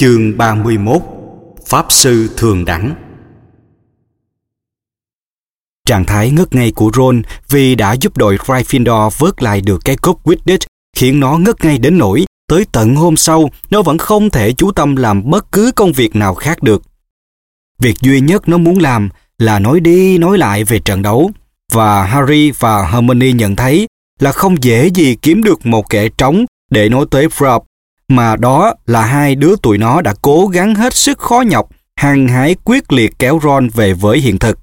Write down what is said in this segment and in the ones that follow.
Chương 31 Pháp Sư Thường Đẳng Trạng thái ngất ngây của Ron vì đã giúp đội Gryffindor vớt lại được cái cúp Quidditch khiến nó ngất ngay đến nỗi tới tận hôm sau, nó vẫn không thể chú tâm làm bất cứ công việc nào khác được. Việc duy nhất nó muốn làm là nói đi nói lại về trận đấu, và Harry và Hermione nhận thấy là không dễ gì kiếm được một kẻ trống để nói tới Frob mà đó là hai đứa tụi nó đã cố gắng hết sức khó nhọc, hăng hái quyết liệt kéo Ron về với hiện thực.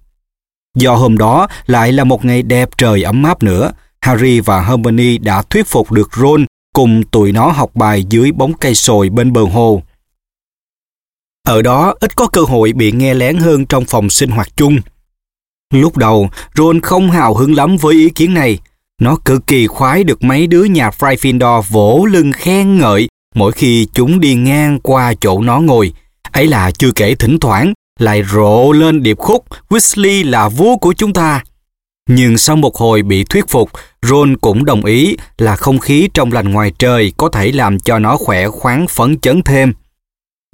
Do hôm đó lại là một ngày đẹp trời ấm áp nữa, Harry và Hermione đã thuyết phục được Ron cùng tụi nó học bài dưới bóng cây sồi bên bờ hồ. Ở đó ít có cơ hội bị nghe lén hơn trong phòng sinh hoạt chung. Lúc đầu, Ron không hào hứng lắm với ý kiến này. Nó cực kỳ khoái được mấy đứa nhà Gryffindor vỗ lưng khen ngợi mỗi khi chúng đi ngang qua chỗ nó ngồi. Ấy là chưa kể thỉnh thoảng lại rộ lên điệp khúc Weasley là vua của chúng ta. Nhưng sau một hồi bị thuyết phục, Ron cũng đồng ý là không khí trong lành ngoài trời có thể làm cho nó khỏe khoắn phấn chấn thêm.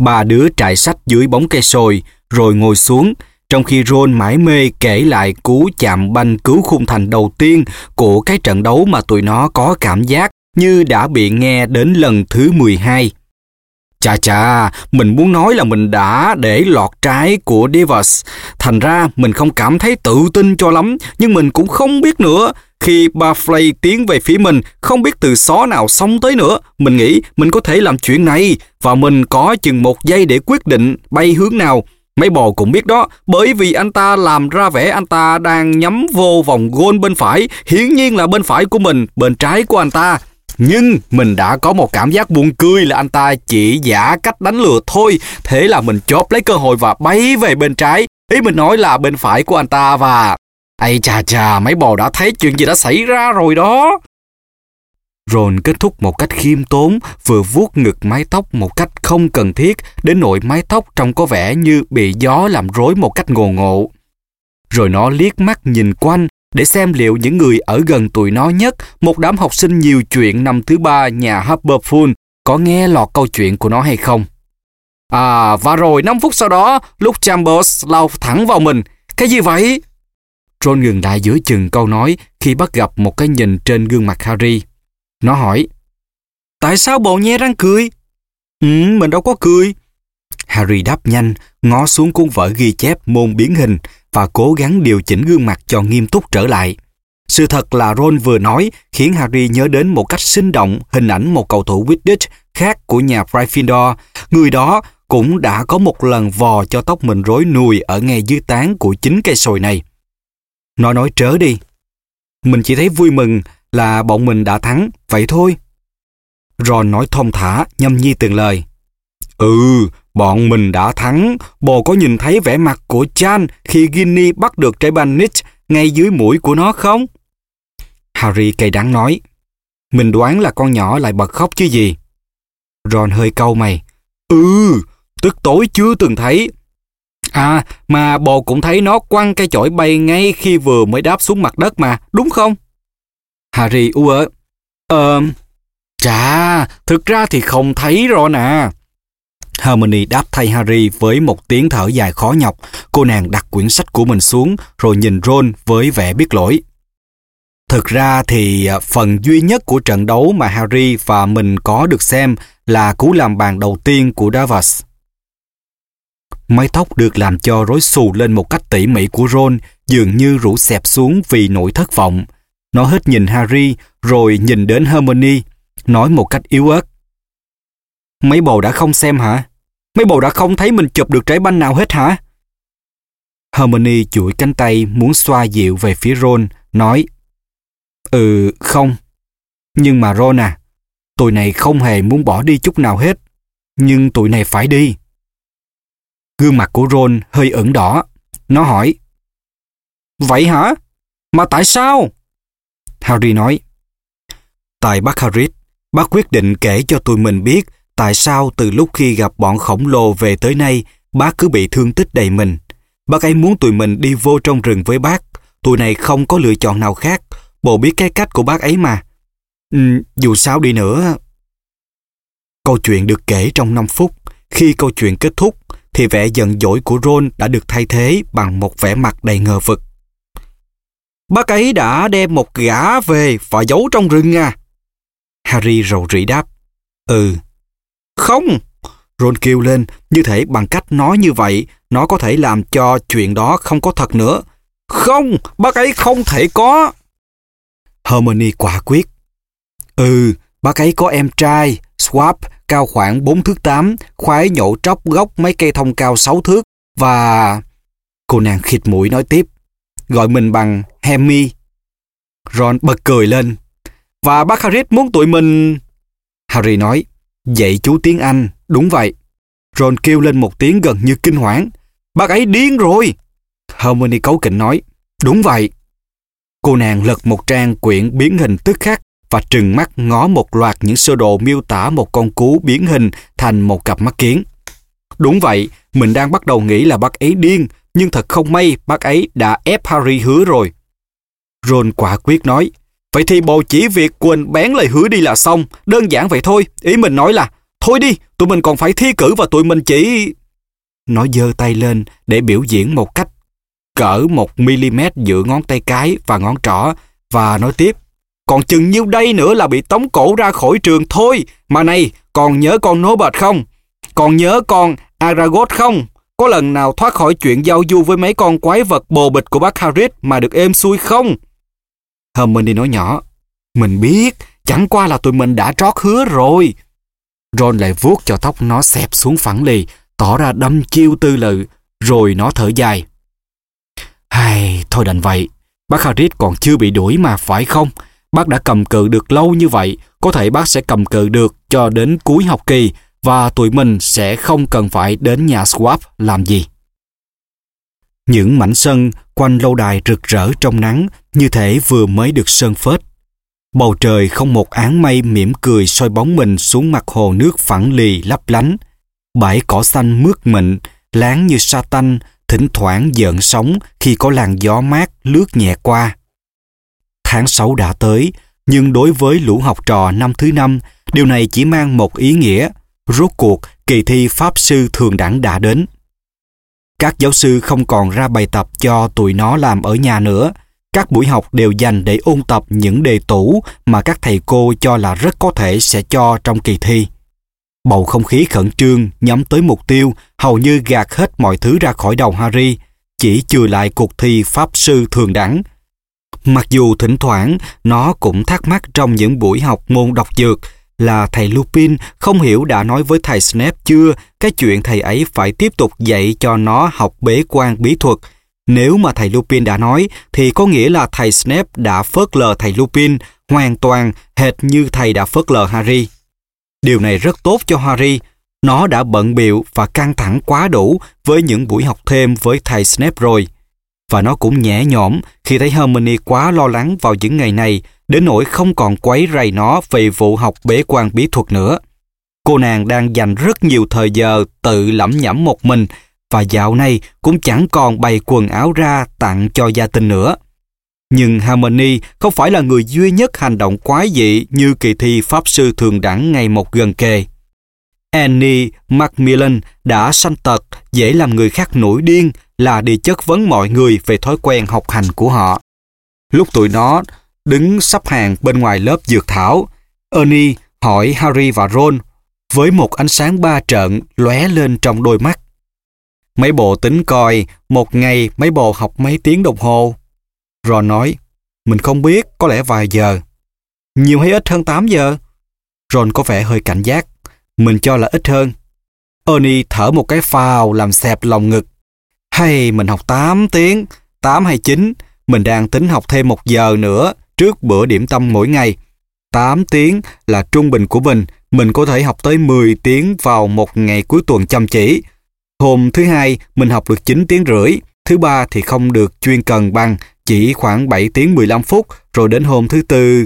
Ba đứa trải sách dưới bóng cây sồi, rồi ngồi xuống, trong khi Ron mãi mê kể lại cú chạm banh cứu khung thành đầu tiên của cái trận đấu mà tụi nó có cảm giác như đã bị nghe đến lần thứ 12. Chà chà, mình muốn nói là mình đã để lọt trái của Divas. Thành ra mình không cảm thấy tự tin cho lắm, nhưng mình cũng không biết nữa. Khi Barflay tiến về phía mình, không biết từ xó nào xong tới nữa, mình nghĩ mình có thể làm chuyện này và mình có chừng một giây để quyết định bay hướng nào. Mấy bò cũng biết đó, bởi vì anh ta làm ra vẻ anh ta đang nhắm vô vòng gôn bên phải, hiển nhiên là bên phải của mình, bên trái của anh ta. Nhưng mình đã có một cảm giác buồn cười là anh ta chỉ giả cách đánh lừa thôi. Thế là mình chóp lấy cơ hội và bay về bên trái. Ý mình nói là bên phải của anh ta và... Ây chà chà, mấy bò đã thấy chuyện gì đã xảy ra rồi đó. Ron kết thúc một cách khiêm tốn, vừa vuốt ngực mái tóc một cách không cần thiết, đến nỗi mái tóc trông có vẻ như bị gió làm rối một cách ngồ ngộ. Rồi nó liếc mắt nhìn quanh để xem liệu những người ở gần tụi nó nhất, một đám học sinh nhiều chuyện năm thứ ba nhà Harperpool có nghe lọt câu chuyện của nó hay không. À, và rồi 5 phút sau đó, lúc Chambers lao thẳng vào mình. Cái gì vậy? Ron ngừng lại giữa chừng câu nói khi bắt gặp một cái nhìn trên gương mặt Harry. Nó hỏi, Tại sao bộ nhe răng cười? Ừ, mình đâu có cười. Harry đáp nhanh, ngó xuống cuốn vở ghi chép môn biến hình và cố gắng điều chỉnh gương mặt cho nghiêm túc trở lại. Sự thật là Ron vừa nói khiến Harry nhớ đến một cách sinh động hình ảnh một cầu thủ Quidditch khác của nhà Gryffindor. Người đó cũng đã có một lần vò cho tóc mình rối nùi ở ngay dưới tán của chính cây sồi này. Nó nói trớ đi. Mình chỉ thấy vui mừng là bọn mình đã thắng, vậy thôi. Ron nói thông thả, nhâm nhi từng lời. Ừ, bọn mình đã thắng. Bồ có nhìn thấy vẻ mặt của Chan khi Ginny bắt được trái banh Nick ngay dưới mũi của nó không? Harry cay đắng nói. Mình đoán là con nhỏ lại bật khóc chứ gì. Ron hơi câu mày. Ừ, tức tối chưa từng thấy. À, mà bồ cũng thấy nó quăng cây chổi bay ngay khi vừa mới đáp xuống mặt đất mà, đúng không? Harry u ớ. Ờ, chà, thực ra thì không thấy Ron à. Hermione đáp thay Harry với một tiếng thở dài khó nhọc. Cô nàng đặt quyển sách của mình xuống rồi nhìn Ron với vẻ biết lỗi. Thực ra thì à, phần duy nhất của trận đấu mà Harry và mình có được xem là cú làm bàn đầu tiên của Davos. Mái tóc được làm cho rối xù lên một cách tỉ mỉ của Ron dường như rủ xẹp xuống vì nỗi thất vọng. Nó hết nhìn Harry rồi nhìn đến Hermione, nói một cách yếu ớt. Mấy bồ đã không xem hả? Mấy bồ đã không thấy mình chụp được trái banh nào hết hả? Hermione chuỗi cánh tay muốn xoa dịu về phía Ron, nói Ừ, không. Nhưng mà Ron à, tụi này không hề muốn bỏ đi chút nào hết. Nhưng tụi này phải đi. Gương mặt của Ron hơi ửng đỏ. Nó hỏi Vậy hả? Mà tại sao? Harry nói Tại bác Harris, bác quyết định kể cho tụi mình biết tại sao từ lúc khi gặp bọn khổng lồ về tới nay, bác cứ bị thương tích đầy mình. Bác ấy muốn tụi mình đi vô trong rừng với bác. Tụi này không có lựa chọn nào khác. Bộ biết cái cách của bác ấy mà. Ừ, dù sao đi nữa... Câu chuyện được kể trong 5 phút. Khi câu chuyện kết thúc, thì vẻ giận dỗi của Ron đã được thay thế bằng một vẻ mặt đầy ngờ vực. Bác ấy đã đem một gã về và giấu trong rừng à? Harry rầu rĩ đáp. Ừ. Không! Ron kêu lên, như thể bằng cách nói như vậy, nó có thể làm cho chuyện đó không có thật nữa. Không! Bác ấy không thể có! Hermione quả quyết. Ừ, bác ấy có em trai, Swap, cao khoảng 4 thước 8, khoái nhổ tróc gốc mấy cây thông cao 6 thước và... Cô nàng khịt mũi nói tiếp, gọi mình bằng Hemi. Ron bật cười lên. Và bác Harris muốn tụi mình... Harry nói, dạy chú tiếng Anh, đúng vậy. Ron kêu lên một tiếng gần như kinh hoảng. Bác ấy điên rồi. harmony cấu kỉnh nói, đúng vậy. Cô nàng lật một trang quyển biến hình tức khắc và trừng mắt ngó một loạt những sơ đồ miêu tả một con cú biến hình thành một cặp mắt kiến. Đúng vậy, mình đang bắt đầu nghĩ là bác ấy điên, nhưng thật không may bác ấy đã ép Harry hứa rồi. Ron quả quyết nói, vậy thì bộ chỉ việc quên bén lời hứa đi là xong, đơn giản vậy thôi. Ý mình nói là, thôi đi, tụi mình còn phải thi cử và tụi mình chỉ... Nó giơ tay lên để biểu diễn một cách cỡ một mm giữa ngón tay cái và ngón trỏ và nói tiếp còn chừng nhiêu đây nữa là bị tống cổ ra khỏi trường thôi. Mà này, còn nhớ con nố bệt không? Còn nhớ con aragot không? Có lần nào thoát khỏi chuyện giao du với mấy con quái vật bồ bịch của bác Harris mà được êm xuôi không? Hermione nói nhỏ. Mình biết, chẳng qua là tụi mình đã trót hứa rồi. Ron lại vuốt cho tóc nó xẹp xuống phẳng lì, tỏ ra đâm chiêu tư lự, rồi nó thở dài. Hay, thôi đành vậy, bác Harris còn chưa bị đuổi mà phải không? Bác đã cầm cự được lâu như vậy, có thể bác sẽ cầm cự được cho đến cuối học kỳ và tụi mình sẽ không cần phải đến nhà Swap làm gì. Những mảnh sân quanh lâu đài rực rỡ trong nắng như thể vừa mới được sơn phết. Bầu trời không một áng mây mỉm cười soi bóng mình xuống mặt hồ nước phẳng lì lấp lánh. Bãi cỏ xanh mướt mịn, láng như sa tanh, thỉnh thoảng giận sóng khi có làn gió mát lướt nhẹ qua. Tháng 6 đã tới, nhưng đối với lũ học trò năm thứ năm, điều này chỉ mang một ý nghĩa. Rốt cuộc, kỳ thi Pháp Sư Thường Đẳng đã đến. Các giáo sư không còn ra bài tập cho tụi nó làm ở nhà nữa. Các buổi học đều dành để ôn tập những đề tủ mà các thầy cô cho là rất có thể sẽ cho trong kỳ thi. Bầu không khí khẩn trương nhắm tới mục tiêu hầu như gạt hết mọi thứ ra khỏi đầu Harry, chỉ trừ lại cuộc thi Pháp Sư Thường Đẳng Mặc dù thỉnh thoảng nó cũng thắc mắc trong những buổi học môn đọc dược là thầy Lupin không hiểu đã nói với thầy Snape chưa, cái chuyện thầy ấy phải tiếp tục dạy cho nó học bế quan bí thuật. Nếu mà thầy Lupin đã nói, thì có nghĩa là thầy Snape đã phớt lờ thầy Lupin, hoàn toàn hệt như thầy đã phớt lờ Harry. Điều này rất tốt cho Harry. Nó đã bận biệu và căng thẳng quá đủ với những buổi học thêm với thầy Snape rồi và nó cũng nhẹ nhõm khi thấy Hermione quá lo lắng vào những ngày này đến nỗi không còn quấy rầy nó về vụ học bế quan bí thuật nữa. Cô nàng đang dành rất nhiều thời giờ tự lẩm nhẩm một mình và dạo này cũng chẳng còn bày quần áo ra tặng cho gia tinh nữa. Nhưng Hermione không phải là người duy nhất hành động quái dị như kỳ thi Pháp Sư Thường Đẳng ngày một gần kề. Annie Macmillan đã sanh tật, dễ làm người khác nổi điên là đi chất vấn mọi người về thói quen học hành của họ. Lúc tụi nó đứng sắp hàng bên ngoài lớp dược thảo, Ernie hỏi Harry và Ron với một ánh sáng ba trận lóe lên trong đôi mắt. Mấy bộ tính coi một ngày mấy bộ học mấy tiếng đồng hồ. Ron nói, mình không biết, có lẽ vài giờ. Nhiều hay ít hơn 8 giờ? Ron có vẻ hơi cảnh giác. Mình cho là ít hơn. Ernie thở một cái phào làm xẹp lòng ngực. Hay mình học 8 tiếng, 8 hay 9, mình đang tính học thêm một giờ nữa trước bữa điểm tâm mỗi ngày. 8 tiếng là trung bình của mình, mình có thể học tới 10 tiếng vào một ngày cuối tuần chăm chỉ. Hôm thứ hai mình học được 9 tiếng rưỡi, thứ ba thì không được chuyên cần bằng, chỉ khoảng 7 tiếng 15 phút, rồi đến hôm thứ tư.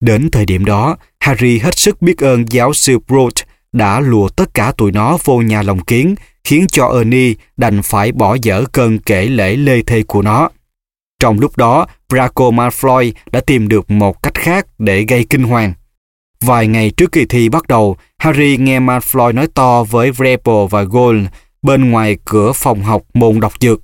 Đến thời điểm đó, Harry hết sức biết ơn giáo sư Broad đã lùa tất cả tụi nó vô nhà lòng kiến, khiến cho Ernie đành phải bỏ dở cơn kể lễ lê thê của nó. Trong lúc đó, Draco Malfoy đã tìm được một cách khác để gây kinh hoàng. Vài ngày trước kỳ thi bắt đầu, Harry nghe Malfoy nói to với Rebel và Gold bên ngoài cửa phòng học môn đọc dược.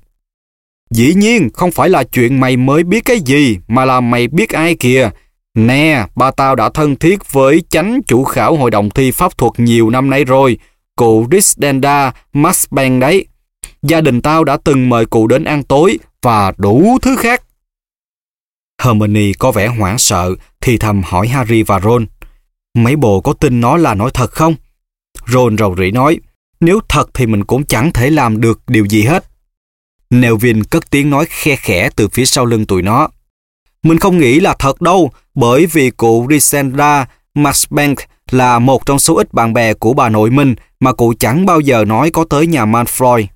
Dĩ nhiên, không phải là chuyện mày mới biết cái gì, mà là mày biết ai kìa. Nè, ba tao đã thân thiết với chánh chủ khảo hội đồng thi pháp thuật nhiều năm nay rồi, cụ Risdenda Masbank đấy. Gia đình tao đã từng mời cụ đến ăn tối và đủ thứ khác. Hermione có vẻ hoảng sợ thì thầm hỏi Harry và Ron. Mấy bộ có tin nó là nói thật không? Ron rầu rĩ nói, nếu thật thì mình cũng chẳng thể làm được điều gì hết. Neville cất tiếng nói khe khẽ từ phía sau lưng tụi nó. Mình không nghĩ là thật đâu, bởi vì cụ Risendra Maxbank là một trong số ít bạn bè của bà nội mình mà cụ chẳng bao giờ nói có tới nhà Manfroy.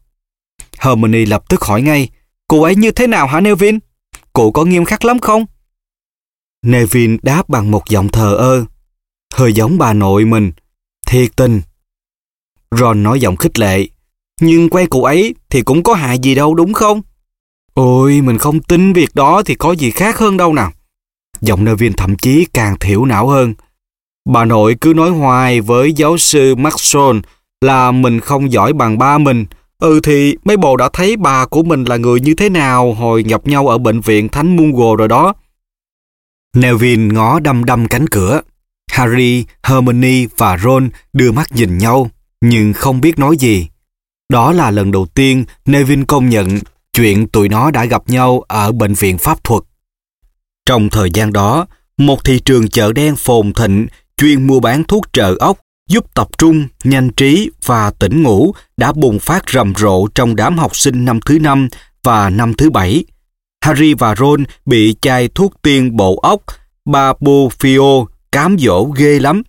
Hermione lập tức hỏi ngay, cụ ấy như thế nào hả Neville? Cụ có nghiêm khắc lắm không? Neville đáp bằng một giọng thờ ơ, hơi giống bà nội mình, thiệt tình. Ron nói giọng khích lệ, nhưng quay cụ ấy thì cũng có hại gì đâu đúng không? Ôi, mình không tin việc đó thì có gì khác hơn đâu nào. Giọng Neville thậm chí càng thiểu não hơn. Bà nội cứ nói hoài với giáo sư Maxwell là mình không giỏi bằng ba mình. Ừ thì mấy bồ đã thấy bà của mình là người như thế nào hồi nhập nhau ở bệnh viện Thánh Mungo rồi đó. Neville ngó đăm đăm cánh cửa. Harry, Hermione và Ron đưa mắt nhìn nhau, nhưng không biết nói gì. Đó là lần đầu tiên Neville công nhận chuyện tụi nó đã gặp nhau ở bệnh viện pháp thuật. Trong thời gian đó, một thị trường chợ đen phồn thịnh chuyên mua bán thuốc trợ ốc giúp tập trung, nhanh trí và tỉnh ngủ đã bùng phát rầm rộ trong đám học sinh năm thứ năm và năm thứ bảy. Harry và Ron bị chai thuốc tiên bộ ốc Babufio cám dỗ ghê lắm.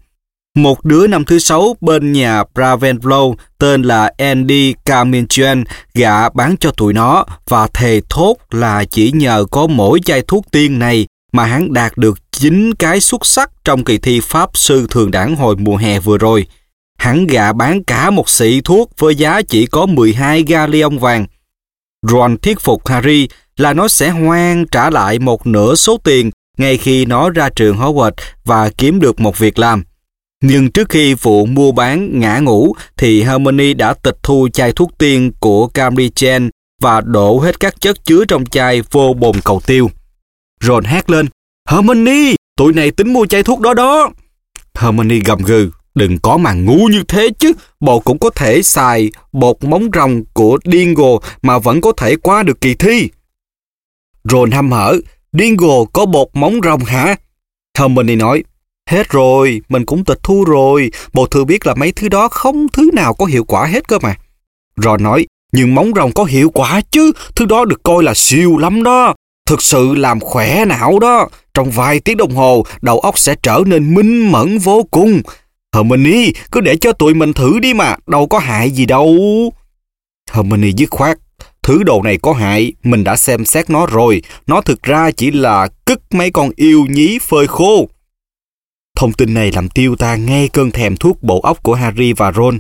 Một đứa năm thứ sáu bên nhà Ravenlow tên là Andy Carmichael gạ bán cho tụi nó và thề thốt là chỉ nhờ có mỗi chai thuốc tiên này mà hắn đạt được 9 cái xuất sắc trong kỳ thi Pháp Sư Thường Đảng hồi mùa hè vừa rồi. Hắn gạ bán cả một sĩ thuốc với giá chỉ có 12 galleon vàng. Ron thuyết phục Harry là nó sẽ hoan trả lại một nửa số tiền ngay khi nó ra trường Hogwarts và kiếm được một việc làm. Nhưng trước khi vụ mua bán ngã ngủ thì Hermione đã tịch thu chai thuốc tiên của Camry Chen và đổ hết các chất chứa trong chai vô bồn cầu tiêu. Ron hét lên, Hermione, tụi này tính mua chai thuốc đó đó. Hermione gầm gừ, đừng có mà ngu như thế chứ, bộ cũng có thể xài bột móng rồng của Dingo mà vẫn có thể qua được kỳ thi. Ron hăm hở, Dingo có bột móng rồng hả? Hermione nói, Hết rồi, mình cũng tịch thu rồi. Bộ thừa biết là mấy thứ đó không thứ nào có hiệu quả hết cơ mà. Ron nói, nhưng móng rồng có hiệu quả chứ. Thứ đó được coi là siêu lắm đó. Thực sự làm khỏe não đó. Trong vài tiếng đồng hồ, đầu óc sẽ trở nên minh mẫn vô cùng. Hermione, cứ để cho tụi mình thử đi mà, đâu có hại gì đâu. Hermione dứt khoát. Thứ đồ này có hại, mình đã xem xét nó rồi. Nó thực ra chỉ là cất mấy con yêu nhí phơi khô. Thông tin này làm tiêu tan ngay cơn thèm thuốc bộ óc của Harry và Ron.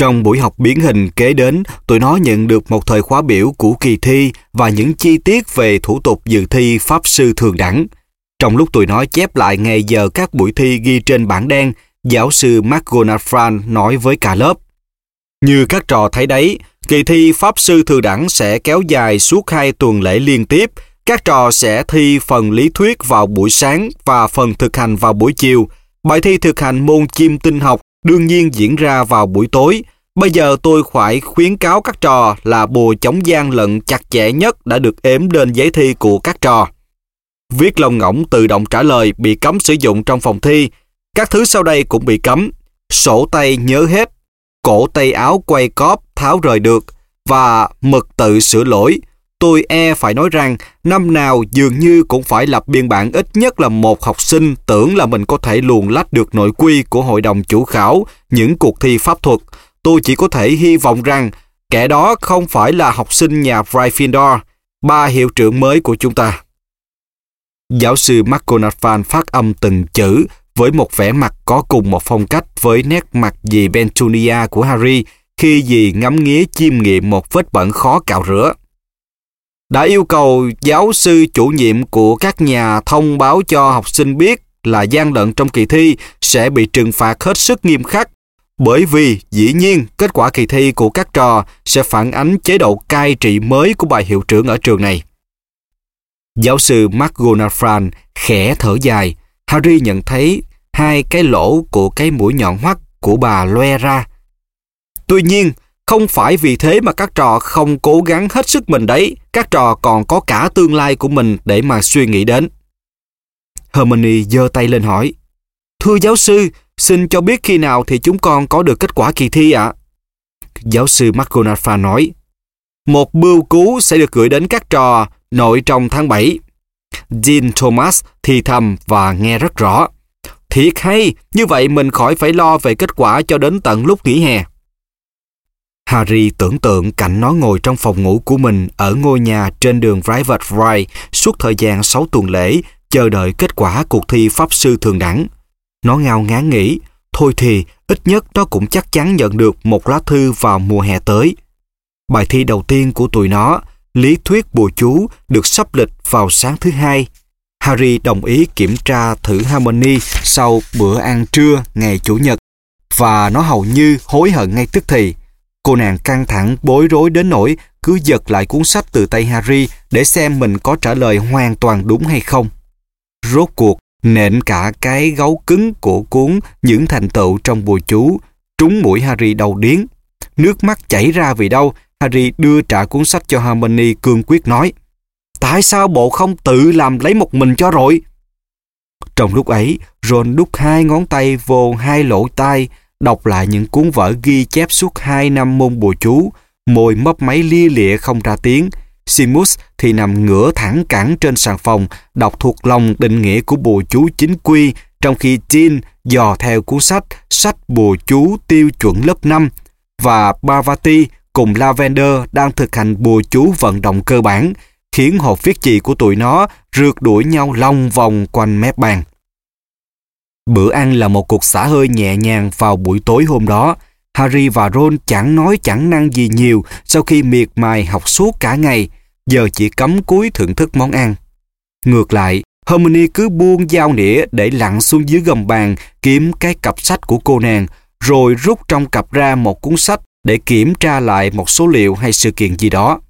Trong buổi học biến hình kế đến, tụi nó nhận được một thời khóa biểu của kỳ thi và những chi tiết về thủ tục dự thi Pháp Sư Thường Đẳng. Trong lúc tụi nó chép lại ngày giờ các buổi thi ghi trên bảng đen, giáo sư McGonagall nói với cả lớp. Như các trò thấy đấy, kỳ thi Pháp Sư Thường Đẳng sẽ kéo dài suốt hai tuần lễ liên tiếp, các trò sẽ thi phần lý thuyết vào buổi sáng và phần thực hành vào buổi chiều. Bài thi thực hành môn chim tinh học đương nhiên diễn ra vào buổi tối. Bây giờ tôi phải khuyến cáo các trò là bùa chống gian lận chặt chẽ nhất đã được ếm lên giấy thi của các trò. Viết lông ngỗng tự động trả lời bị cấm sử dụng trong phòng thi. Các thứ sau đây cũng bị cấm. Sổ tay nhớ hết. Cổ tay áo quay cóp tháo rời được. Và mực tự sửa lỗi Tôi e phải nói rằng năm nào dường như cũng phải lập biên bản ít nhất là một học sinh tưởng là mình có thể luồn lách được nội quy của hội đồng chủ khảo những cuộc thi pháp thuật. Tôi chỉ có thể hy vọng rằng kẻ đó không phải là học sinh nhà Gryffindor, ba hiệu trưởng mới của chúng ta. Giáo sư McGonagall phát âm từng chữ với một vẻ mặt có cùng một phong cách với nét mặt dì bentonia của Harry khi dì ngắm nghía chiêm nghiệm một vết bẩn khó cạo rửa đã yêu cầu giáo sư chủ nhiệm của các nhà thông báo cho học sinh biết là gian lận trong kỳ thi sẽ bị trừng phạt hết sức nghiêm khắc. Bởi vì, dĩ nhiên, kết quả kỳ thi của các trò sẽ phản ánh chế độ cai trị mới của bài hiệu trưởng ở trường này. Giáo sư McGonagall khẽ thở dài. Harry nhận thấy hai cái lỗ của cái mũi nhọn hoắt của bà loe ra. Tuy nhiên, không phải vì thế mà các trò không cố gắng hết sức mình đấy. Các trò còn có cả tương lai của mình để mà suy nghĩ đến. Hermione giơ tay lên hỏi. Thưa giáo sư, xin cho biết khi nào thì chúng con có được kết quả kỳ thi ạ? Giáo sư McGonagall nói. Một bưu cú sẽ được gửi đến các trò nội trong tháng 7. Dean Thomas thì thầm và nghe rất rõ. Thiệt hay, như vậy mình khỏi phải lo về kết quả cho đến tận lúc nghỉ hè. Harry tưởng tượng cảnh nó ngồi trong phòng ngủ của mình ở ngôi nhà trên đường Private Ride suốt thời gian 6 tuần lễ, chờ đợi kết quả cuộc thi pháp sư thường đẳng. Nó ngao ngán nghĩ, thôi thì ít nhất nó cũng chắc chắn nhận được một lá thư vào mùa hè tới. Bài thi đầu tiên của tụi nó, lý thuyết bùa chú, được sắp lịch vào sáng thứ hai. Harry đồng ý kiểm tra thử Harmony sau bữa ăn trưa ngày Chủ nhật và nó hầu như hối hận ngay tức thì. Cô nàng căng thẳng bối rối đến nỗi cứ giật lại cuốn sách từ tay Harry để xem mình có trả lời hoàn toàn đúng hay không. Rốt cuộc, nện cả cái gấu cứng của cuốn những thành tựu trong bùa chú, trúng mũi Harry đầu điếng. Nước mắt chảy ra vì đâu, Harry đưa trả cuốn sách cho Hermione cương quyết nói Tại sao bộ không tự làm lấy một mình cho rồi? Trong lúc ấy, Ron đút hai ngón tay vô hai lỗ tai, đọc lại những cuốn vở ghi chép suốt hai năm môn bùa chú, môi mấp máy lia lịa không ra tiếng. Simus thì nằm ngửa thẳng cẳng trên sàn phòng, đọc thuộc lòng định nghĩa của bùa chú chính quy, trong khi Jean dò theo cuốn sách Sách bùa chú tiêu chuẩn lớp 5 và Bavati cùng Lavender đang thực hành bùa chú vận động cơ bản, khiến hộp viết chì của tụi nó rượt đuổi nhau long vòng quanh mép bàn. Bữa ăn là một cuộc xả hơi nhẹ nhàng vào buổi tối hôm đó. Harry và Ron chẳng nói chẳng năng gì nhiều sau khi miệt mài học suốt cả ngày, giờ chỉ cấm cúi thưởng thức món ăn. Ngược lại, Hermione cứ buông dao nĩa để lặn xuống dưới gầm bàn kiếm cái cặp sách của cô nàng, rồi rút trong cặp ra một cuốn sách để kiểm tra lại một số liệu hay sự kiện gì đó.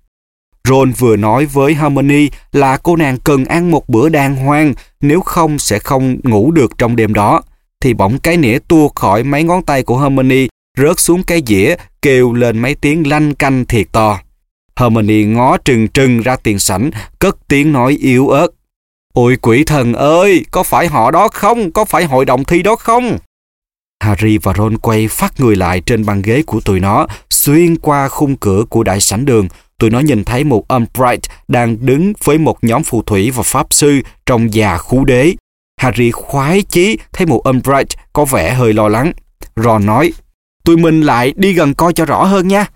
Ron vừa nói với Harmony là cô nàng cần ăn một bữa đàng hoàng, nếu không sẽ không ngủ được trong đêm đó. Thì bỗng cái nĩa tua khỏi mấy ngón tay của Harmony, rớt xuống cái dĩa, kêu lên mấy tiếng lanh canh thiệt to. Harmony ngó trừng trừng ra tiền sảnh, cất tiếng nói yếu ớt. Ôi quỷ thần ơi, có phải họ đó không? Có phải hội đồng thi đó không? Harry và Ron quay phát người lại trên băng ghế của tụi nó, xuyên qua khung cửa của đại sảnh đường. Tụi nó nhìn thấy một Umbridge đang đứng với một nhóm phù thủy và pháp sư trong già khú đế. Harry khoái chí thấy một Umbridge có vẻ hơi lo lắng. Ron nói, tụi mình lại đi gần coi cho rõ hơn nha.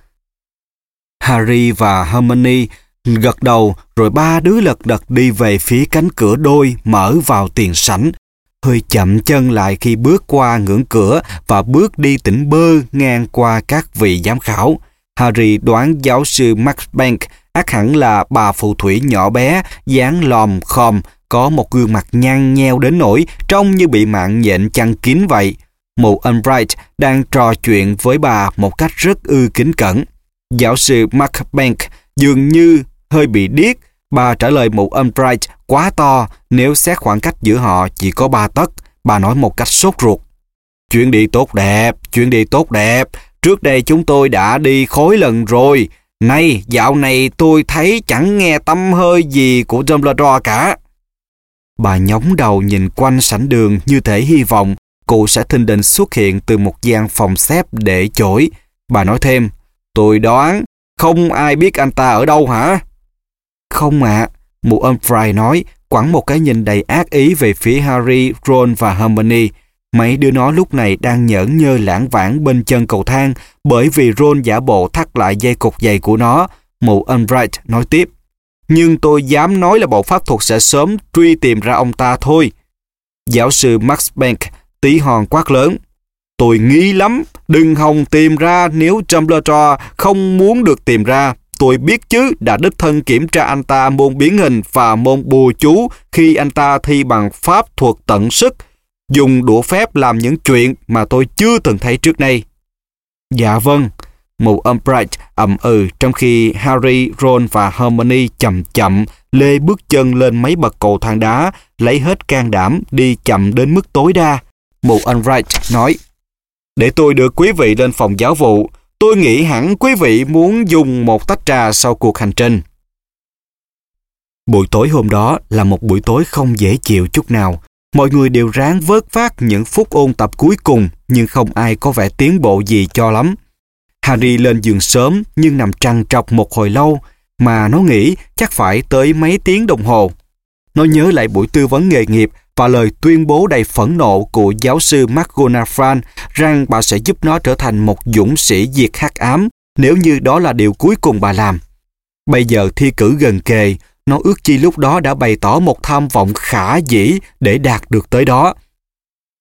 Harry và Hermione gật đầu rồi ba đứa lật đật đi về phía cánh cửa đôi mở vào tiền sảnh hơi chậm chân lại khi bước qua ngưỡng cửa và bước đi tỉnh bơ ngang qua các vị giám khảo. Harry đoán giáo sư Max Bank ác hẳn là bà phù thủy nhỏ bé, dáng lòm khòm, có một gương mặt nhăn nheo đến nỗi trông như bị mạng nhện chăn kín vậy. Mụ Umbright đang trò chuyện với bà một cách rất ư kính cẩn. Giáo sư Mark Bank dường như hơi bị điếc Bà trả lời mụ Umbright quá to nếu xét khoảng cách giữa họ chỉ có ba tấc. Bà nói một cách sốt ruột. Chuyến đi tốt đẹp, Chuyến đi tốt đẹp. Trước đây chúng tôi đã đi khối lần rồi. Nay, dạo này tôi thấy chẳng nghe tâm hơi gì của Dumbledore cả. Bà nhóng đầu nhìn quanh sảnh đường như thể hy vọng cụ sẽ thình định xuất hiện từ một gian phòng xếp để chổi. Bà nói thêm, tôi đoán không ai biết anh ta ở đâu hả? Không ạ, à, mụ Umfry nói, quẳng một cái nhìn đầy ác ý về phía Harry, Ron và Hermione. Mấy đứa nó lúc này đang nhởn nhơ lãng vãng bên chân cầu thang bởi vì Ron giả bộ thắt lại dây cục giày của nó. Mụ unbright nói tiếp. Nhưng tôi dám nói là bộ pháp thuật sẽ sớm truy tìm ra ông ta thôi. Giáo sư Max Bank tí hòn quát lớn. Tôi nghi lắm, đừng hòng tìm ra nếu Dumbledore không muốn được tìm ra tôi biết chứ đã đích thân kiểm tra anh ta môn biến hình và môn bùa chú khi anh ta thi bằng pháp thuật tận sức, dùng đũa phép làm những chuyện mà tôi chưa từng thấy trước đây. Dạ vâng, mụ Umbridge ậm ừ trong khi Harry, Ron và Hermione chậm chậm lê bước chân lên mấy bậc cầu thang đá, lấy hết can đảm đi chậm đến mức tối đa. Mụ Umbridge nói, Để tôi đưa quý vị lên phòng giáo vụ, tôi nghĩ hẳn quý vị muốn dùng một tách trà sau cuộc hành trình. Buổi tối hôm đó là một buổi tối không dễ chịu chút nào. Mọi người đều ráng vớt phát những phút ôn tập cuối cùng nhưng không ai có vẻ tiến bộ gì cho lắm. Harry lên giường sớm nhưng nằm trằn trọc một hồi lâu mà nó nghĩ chắc phải tới mấy tiếng đồng hồ. Nó nhớ lại buổi tư vấn nghề nghiệp và lời tuyên bố đầy phẫn nộ của giáo sư McGonagall rằng bà sẽ giúp nó trở thành một dũng sĩ diệt hắc ám nếu như đó là điều cuối cùng bà làm. Bây giờ thi cử gần kề, nó ước chi lúc đó đã bày tỏ một tham vọng khả dĩ để đạt được tới đó.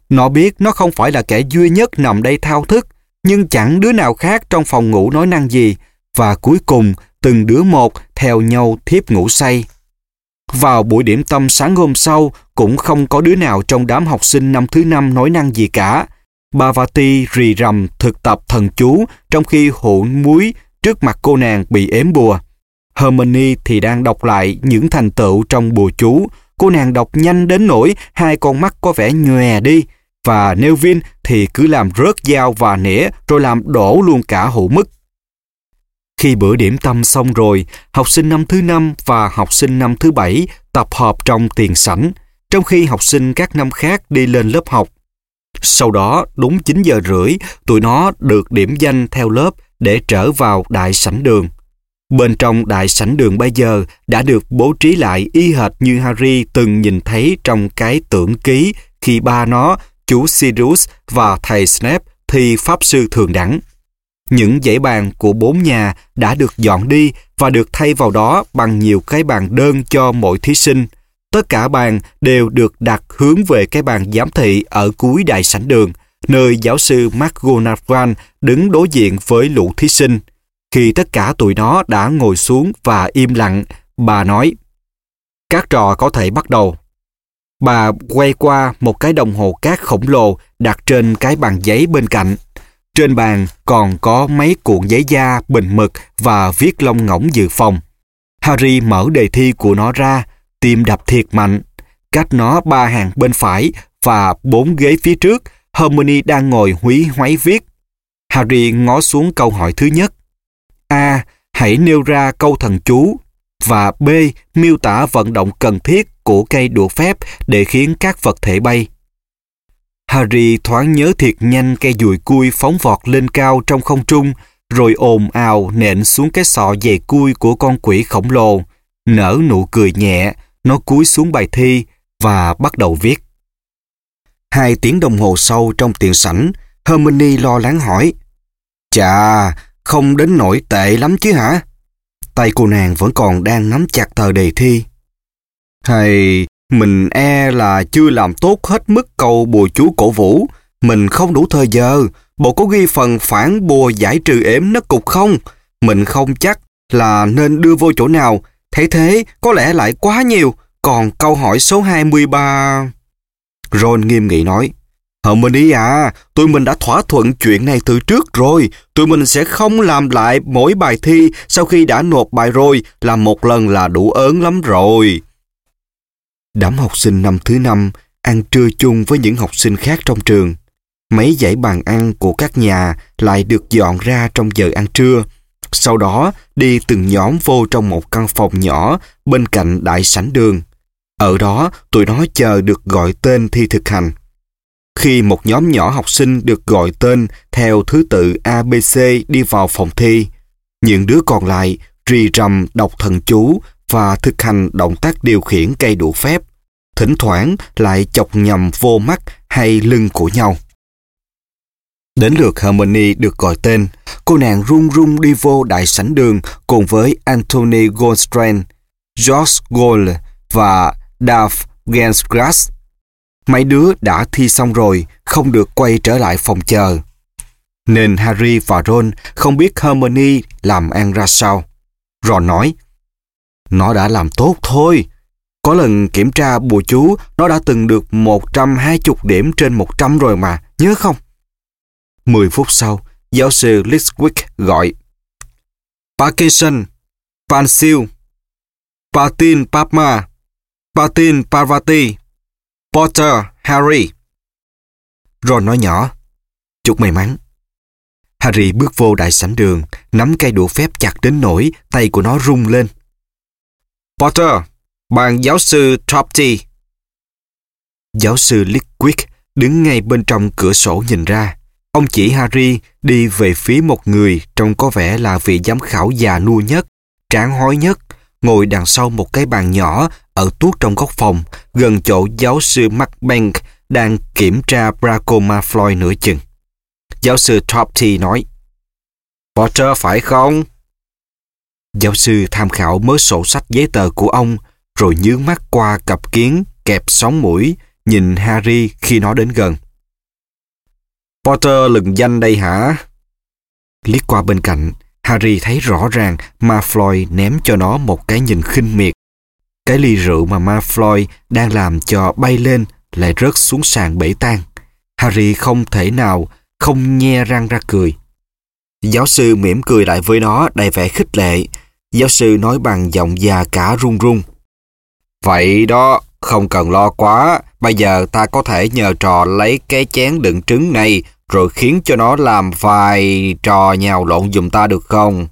Nó biết nó không phải là kẻ duy nhất nằm đây thao thức, nhưng chẳng đứa nào khác trong phòng ngủ nói năng gì, và cuối cùng từng đứa một theo nhau thiếp ngủ say. Vào buổi điểm tâm sáng hôm sau, cũng không có đứa nào trong đám học sinh năm thứ năm nói năng gì cả. Bà Vati rì rầm thực tập thần chú trong khi hụ muối trước mặt cô nàng bị ếm bùa. Hermione thì đang đọc lại những thành tựu trong bùa chú. Cô nàng đọc nhanh đến nỗi hai con mắt có vẻ nhòe đi. Và Neville thì cứ làm rớt dao và nĩa rồi làm đổ luôn cả hũ mứt. Khi bữa điểm tâm xong rồi, học sinh năm thứ năm và học sinh năm thứ bảy tập hợp trong tiền sảnh, trong khi học sinh các năm khác đi lên lớp học. Sau đó, đúng 9 giờ rưỡi, tụi nó được điểm danh theo lớp để trở vào đại sảnh đường. Bên trong đại sảnh đường bây giờ đã được bố trí lại y hệt như Harry từng nhìn thấy trong cái tưởng ký khi ba nó, chú Sirius và thầy Snape thi pháp sư thường đẳng. Những dãy bàn của bốn nhà đã được dọn đi và được thay vào đó bằng nhiều cái bàn đơn cho mỗi thí sinh. Tất cả bàn đều được đặt hướng về cái bàn giám thị ở cuối đại sảnh đường, nơi giáo sư McGonagall đứng đối diện với lũ thí sinh. Khi tất cả tụi nó đã ngồi xuống và im lặng, bà nói Các trò có thể bắt đầu. Bà quay qua một cái đồng hồ cát khổng lồ đặt trên cái bàn giấy bên cạnh. Trên bàn còn có mấy cuộn giấy da, bình mực và viết lông ngỗng dự phòng. Harry mở đề thi của nó ra, tim đập thiệt mạnh. Cách nó ba hàng bên phải và bốn ghế phía trước, Hermione đang ngồi húy hoáy viết. Harry ngó xuống câu hỏi thứ nhất. A. Hãy nêu ra câu thần chú. Và B. Miêu tả vận động cần thiết của cây đũa phép để khiến các vật thể bay. Harry thoáng nhớ thiệt nhanh cây dùi cui phóng vọt lên cao trong không trung, rồi ồn ào nện xuống cái sọ dày cui của con quỷ khổng lồ. Nở nụ cười nhẹ, nó cúi xuống bài thi và bắt đầu viết. Hai tiếng đồng hồ sau trong tiền sảnh, Hermione lo lắng hỏi. Chà, không đến nỗi tệ lắm chứ hả? Tay cô nàng vẫn còn đang nắm chặt tờ đề thi. Thầy, mình e là chưa làm tốt hết mức câu bùa chú cổ vũ. Mình không đủ thời giờ. Bộ có ghi phần phản bùa giải trừ ếm nấc cục không? Mình không chắc là nên đưa vô chỗ nào. Thế thế, có lẽ lại quá nhiều. Còn câu hỏi số 23... Ron nghiêm nghị nói. Ờ, Hermione à, tụi mình đã thỏa thuận chuyện này từ trước rồi. Tụi mình sẽ không làm lại mỗi bài thi sau khi đã nộp bài rồi. Làm một lần là đủ ớn lắm rồi. Đám học sinh năm thứ năm ăn trưa chung với những học sinh khác trong trường. Mấy dãy bàn ăn của các nhà lại được dọn ra trong giờ ăn trưa. Sau đó đi từng nhóm vô trong một căn phòng nhỏ bên cạnh đại sảnh đường. Ở đó tụi nó chờ được gọi tên thi thực hành. Khi một nhóm nhỏ học sinh được gọi tên theo thứ tự ABC đi vào phòng thi, những đứa còn lại rì rầm đọc thần chú và thực hành động tác điều khiển cây đũa phép, thỉnh thoảng lại chọc nhầm vô mắt hay lưng của nhau. Đến lượt Harmony được gọi tên, cô nàng run run đi vô đại sảnh đường cùng với Anthony Goldstrand, George Gold và Duff Gensgrass. Mấy đứa đã thi xong rồi, không được quay trở lại phòng chờ. Nên Harry và Ron không biết Hermione làm ăn ra sao. Ron nói, nó đã làm tốt thôi. Có lần kiểm tra bùa chú, nó đã từng được 120 điểm trên 100 rồi mà, nhớ không? 10 phút sau, giáo sư Liswick gọi. Parkinson, Pansil, Patin Papma, Patin Parvati, Potter Harry. Ron nói nhỏ, chúc may mắn. Harry bước vô đại sảnh đường, nắm cây đũa phép chặt đến nỗi tay của nó rung lên. Potter, bàn giáo sư Tropty. Giáo sư Lickwick đứng ngay bên trong cửa sổ nhìn ra. Ông chỉ Harry đi về phía một người trông có vẻ là vị giám khảo già nua nhất, tráng hói nhất, ngồi đằng sau một cái bàn nhỏ ở tuốt trong góc phòng, gần chỗ giáo sư McBank đang kiểm tra Bracoma Malfoy nửa chừng. Giáo sư Topty nói, Potter phải không? Giáo sư tham khảo mớ sổ sách giấy tờ của ông, rồi nhướng mắt qua cặp kiến kẹp sóng mũi, nhìn Harry khi nó đến gần. Potter lừng danh đây hả? Liếc qua bên cạnh, Harry thấy rõ ràng Malfoy ném cho nó một cái nhìn khinh miệt. Cái ly rượu mà Malfoy đang làm cho bay lên lại rớt xuống sàn bể tan. Harry không thể nào không nhe răng ra cười. Giáo sư mỉm cười lại với nó đầy vẻ khích lệ. Giáo sư nói bằng giọng già cả run run. Vậy đó, không cần lo quá. Bây giờ ta có thể nhờ trò lấy cái chén đựng trứng này rồi khiến cho nó làm vài trò nhào lộn dùm ta được không?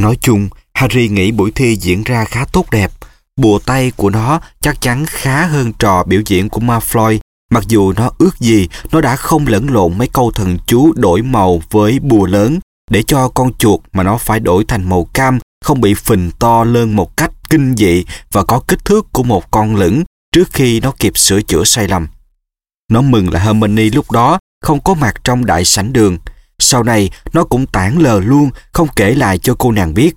Nói chung, Harry nghĩ buổi thi diễn ra khá tốt đẹp. Bùa tay của nó chắc chắn khá hơn trò biểu diễn của Malfoy. Mặc dù nó ước gì, nó đã không lẫn lộn mấy câu thần chú đổi màu với bùa lớn để cho con chuột mà nó phải đổi thành màu cam không bị phình to lên một cách kinh dị và có kích thước của một con lửng trước khi nó kịp sửa chữa sai lầm. Nó mừng là Hermione lúc đó không có mặt trong đại sảnh đường. Sau này, nó cũng tản lờ luôn, không kể lại cho cô nàng biết.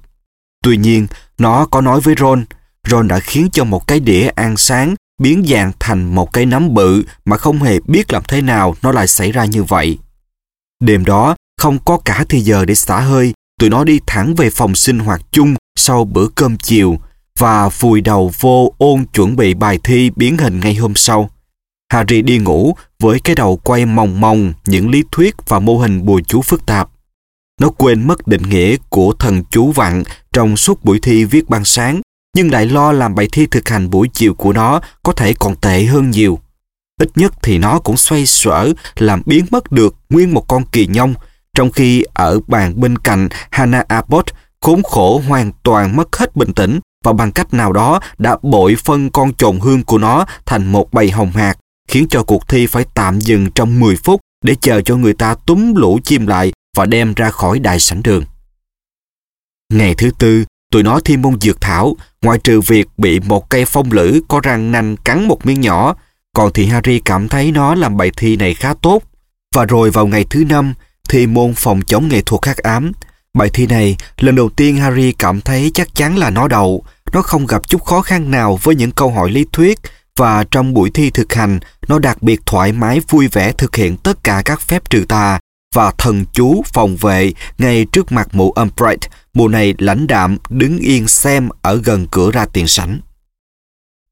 Tuy nhiên, nó có nói với Ron, Ron đã khiến cho một cái đĩa ăn sáng biến dạng thành một cái nắm bự mà không hề biết làm thế nào nó lại xảy ra như vậy. Đêm đó, không có cả thời giờ để xả hơi, tụi nó đi thẳng về phòng sinh hoạt chung sau bữa cơm chiều và vùi đầu vô ôn chuẩn bị bài thi biến hình ngay hôm sau. Harry đi ngủ với cái đầu quay mòng mòng những lý thuyết và mô hình bùa chú phức tạp. Nó quên mất định nghĩa của thần chú vặn trong suốt buổi thi viết ban sáng, nhưng lại lo làm bài thi thực hành buổi chiều của nó có thể còn tệ hơn nhiều. Ít nhất thì nó cũng xoay sở làm biến mất được nguyên một con kỳ nhông, trong khi ở bàn bên cạnh Hannah Abbott khốn khổ hoàn toàn mất hết bình tĩnh và bằng cách nào đó đã bội phân con trồn hương của nó thành một bầy hồng hạt khiến cho cuộc thi phải tạm dừng trong 10 phút để chờ cho người ta túm lũ chim lại và đem ra khỏi đại sảnh đường. Ngày thứ tư, tụi nó thi môn dược thảo, ngoại trừ việc bị một cây phong lữ có răng nanh cắn một miếng nhỏ, còn thì Harry cảm thấy nó làm bài thi này khá tốt. Và rồi vào ngày thứ năm, thi môn phòng chống nghệ thuật khắc ám. Bài thi này, lần đầu tiên Harry cảm thấy chắc chắn là nó đậu. Nó không gặp chút khó khăn nào với những câu hỏi lý thuyết, và trong buổi thi thực hành, nó đặc biệt thoải mái vui vẻ thực hiện tất cả các phép trừ tà và thần chú phòng vệ ngay trước mặt mụ Umbright, mụ này lãnh đạm đứng yên xem ở gần cửa ra tiền sảnh.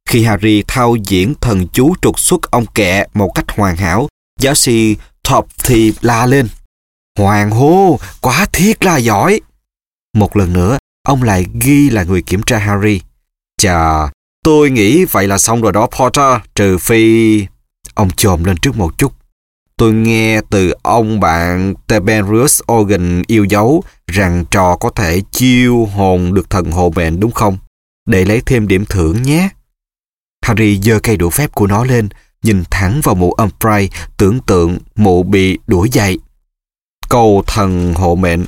Khi Harry thao diễn thần chú trục xuất ông kẹ một cách hoàn hảo, giáo sư Top thì la lên. Hoàng hô, quá thiết là giỏi. Một lần nữa, ông lại ghi là người kiểm tra Harry. Chà, Tôi nghĩ vậy là xong rồi đó Potter, trừ phi... Ông chồm lên trước một chút. Tôi nghe từ ông bạn Tiberius Organ yêu dấu rằng trò có thể chiêu hồn được thần hộ mệnh đúng không? Để lấy thêm điểm thưởng nhé. Harry giơ cây đũa phép của nó lên, nhìn thẳng vào mụ Umpray, tưởng tượng mụ bị đuổi dậy. Cầu thần hộ mệnh,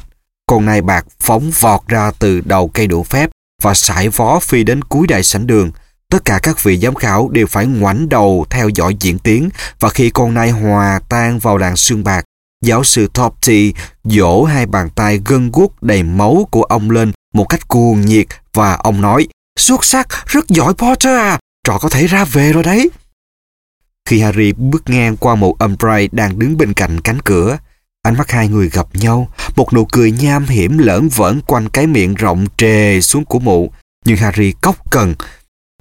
con nai bạc phóng vọt ra từ đầu cây đũa phép và sải vó phi đến cuối đại sảnh đường. Tất cả các vị giám khảo đều phải ngoảnh đầu theo dõi diễn tiến và khi con nai hòa tan vào làn sương bạc, giáo sư Topsy dỗ hai bàn tay gân guốc đầy máu của ông lên một cách cuồng nhiệt và ông nói Xuất sắc, rất giỏi Potter à, trò có thể ra về rồi đấy. Khi Harry bước ngang qua một Umbridge đang đứng bên cạnh cánh cửa, ánh mắt hai người gặp nhau, một nụ cười nham hiểm lởn vởn quanh cái miệng rộng trề xuống của mụ. Nhưng Harry cốc cần.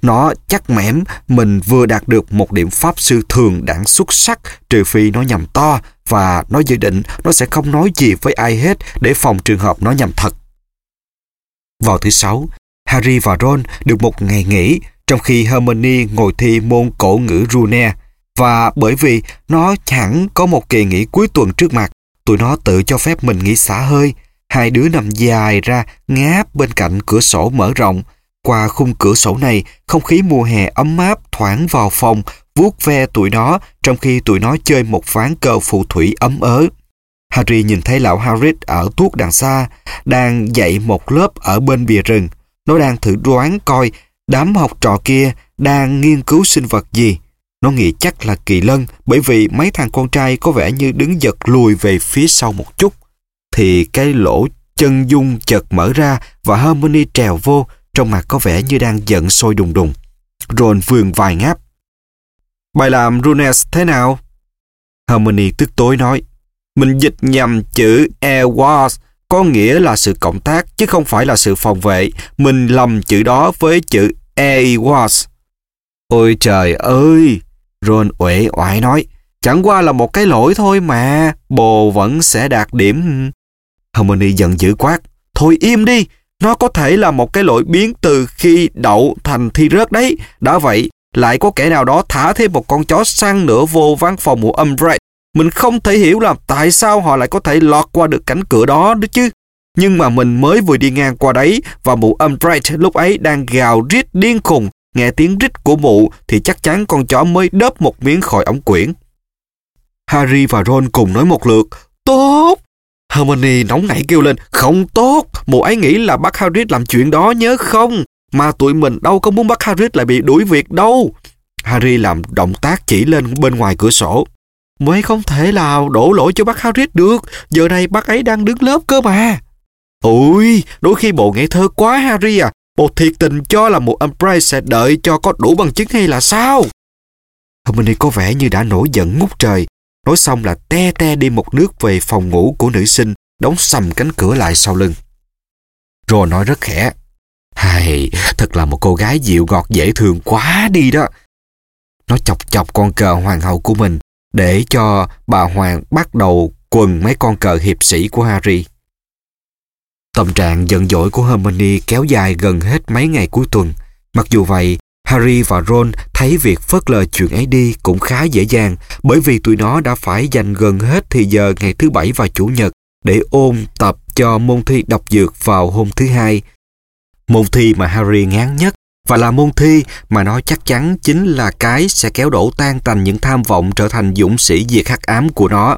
Nó chắc mẻm mình vừa đạt được một điểm pháp sư thường đẳng xuất sắc trừ phi nó nhầm to và nó dự định nó sẽ không nói gì với ai hết để phòng trường hợp nó nhầm thật. Vào thứ sáu, Harry và Ron được một ngày nghỉ trong khi Hermione ngồi thi môn cổ ngữ Rune và bởi vì nó chẳng có một kỳ nghỉ cuối tuần trước mặt, tụi nó tự cho phép mình nghỉ xả hơi. Hai đứa nằm dài ra ngáp bên cạnh cửa sổ mở rộng. Qua khung cửa sổ này, không khí mùa hè ấm áp thoảng vào phòng, vuốt ve tụi nó trong khi tụi nó chơi một ván cờ phù thủy ấm ớ. Harry nhìn thấy lão Harris ở tuốt đằng xa, đang dạy một lớp ở bên bìa rừng. Nó đang thử đoán coi đám học trò kia đang nghiên cứu sinh vật gì. Nó nghĩ chắc là kỳ lân bởi vì mấy thằng con trai có vẻ như đứng giật lùi về phía sau một chút. Thì cái lỗ chân dung chợt mở ra và Hermione trèo vô trong mặt có vẻ như đang giận sôi đùng đùng. Ron vườn vài ngáp. Bài làm Runes thế nào? Harmony tức tối nói. Mình dịch nhầm chữ Air Wars, có nghĩa là sự cộng tác, chứ không phải là sự phòng vệ. Mình lầm chữ đó với chữ Air Wars. Ôi trời ơi! Ron uể oải nói. Chẳng qua là một cái lỗi thôi mà. Bồ vẫn sẽ đạt điểm. Harmony giận dữ quát. Thôi im đi! Nó có thể là một cái lỗi biến từ khi đậu thành thi rớt đấy. Đã vậy, lại có kẻ nào đó thả thêm một con chó săn nữa vô văn phòng mùa Umbridge. Mình không thể hiểu là tại sao họ lại có thể lọt qua được cánh cửa đó nữa chứ. Nhưng mà mình mới vừa đi ngang qua đấy và mụ Umbridge lúc ấy đang gào rít điên khùng. Nghe tiếng rít của mụ thì chắc chắn con chó mới đớp một miếng khỏi ống quyển. Harry và Ron cùng nói một lượt. Tốt! Hermione nóng nảy kêu lên. Không tốt! Mụ ấy nghĩ là bác Harry làm chuyện đó nhớ không? Mà tụi mình đâu có muốn bắt Harry lại bị đuổi việc đâu. Harry làm động tác chỉ lên bên ngoài cửa sổ. Mới không thể nào đổ lỗi cho bác Harry được. Giờ này bác ấy đang đứng lớp cơ mà. Ôi, đôi khi bộ ngây thơ quá Harry à. Bộ thiệt tình cho là một Umbridge sẽ đợi cho có đủ bằng chứng hay là sao? Hermione có vẻ như đã nổi giận ngút trời. Nói xong là te te đi một nước về phòng ngủ của nữ sinh, đóng sầm cánh cửa lại sau lưng. Rồi nói rất khẽ. Hay, thật là một cô gái dịu ngọt dễ thương quá đi đó. Nó chọc chọc con cờ hoàng hậu của mình để cho bà Hoàng bắt đầu quần mấy con cờ hiệp sĩ của Harry. Tâm trạng giận dỗi của Hermione kéo dài gần hết mấy ngày cuối tuần. Mặc dù vậy, Harry và Ron thấy việc phớt lờ chuyện ấy đi cũng khá dễ dàng bởi vì tụi nó đã phải dành gần hết thì giờ ngày thứ bảy và chủ nhật để ôn tập cho môn thi đọc dược vào hôm thứ hai. Môn thi mà Harry ngán nhất và là môn thi mà nó chắc chắn chính là cái sẽ kéo đổ tan tành những tham vọng trở thành dũng sĩ diệt hắc ám của nó.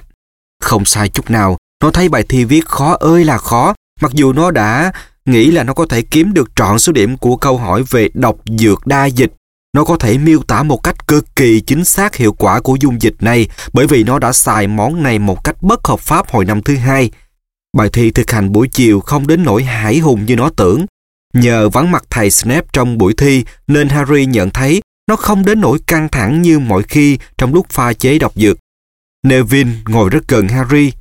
Không sai chút nào, nó thấy bài thi viết khó ơi là khó, mặc dù nó đã nghĩ là nó có thể kiếm được trọn số điểm của câu hỏi về độc dược đa dịch. Nó có thể miêu tả một cách cực kỳ chính xác hiệu quả của dung dịch này, bởi vì nó đã xài món này một cách bất hợp pháp hồi năm thứ hai. Bài thi thực hành buổi chiều không đến nỗi hải hùng như nó tưởng. Nhờ vắng mặt thầy Snape trong buổi thi, nên Harry nhận thấy nó không đến nỗi căng thẳng như mọi khi trong lúc pha chế độc dược. Neville ngồi rất gần Harry.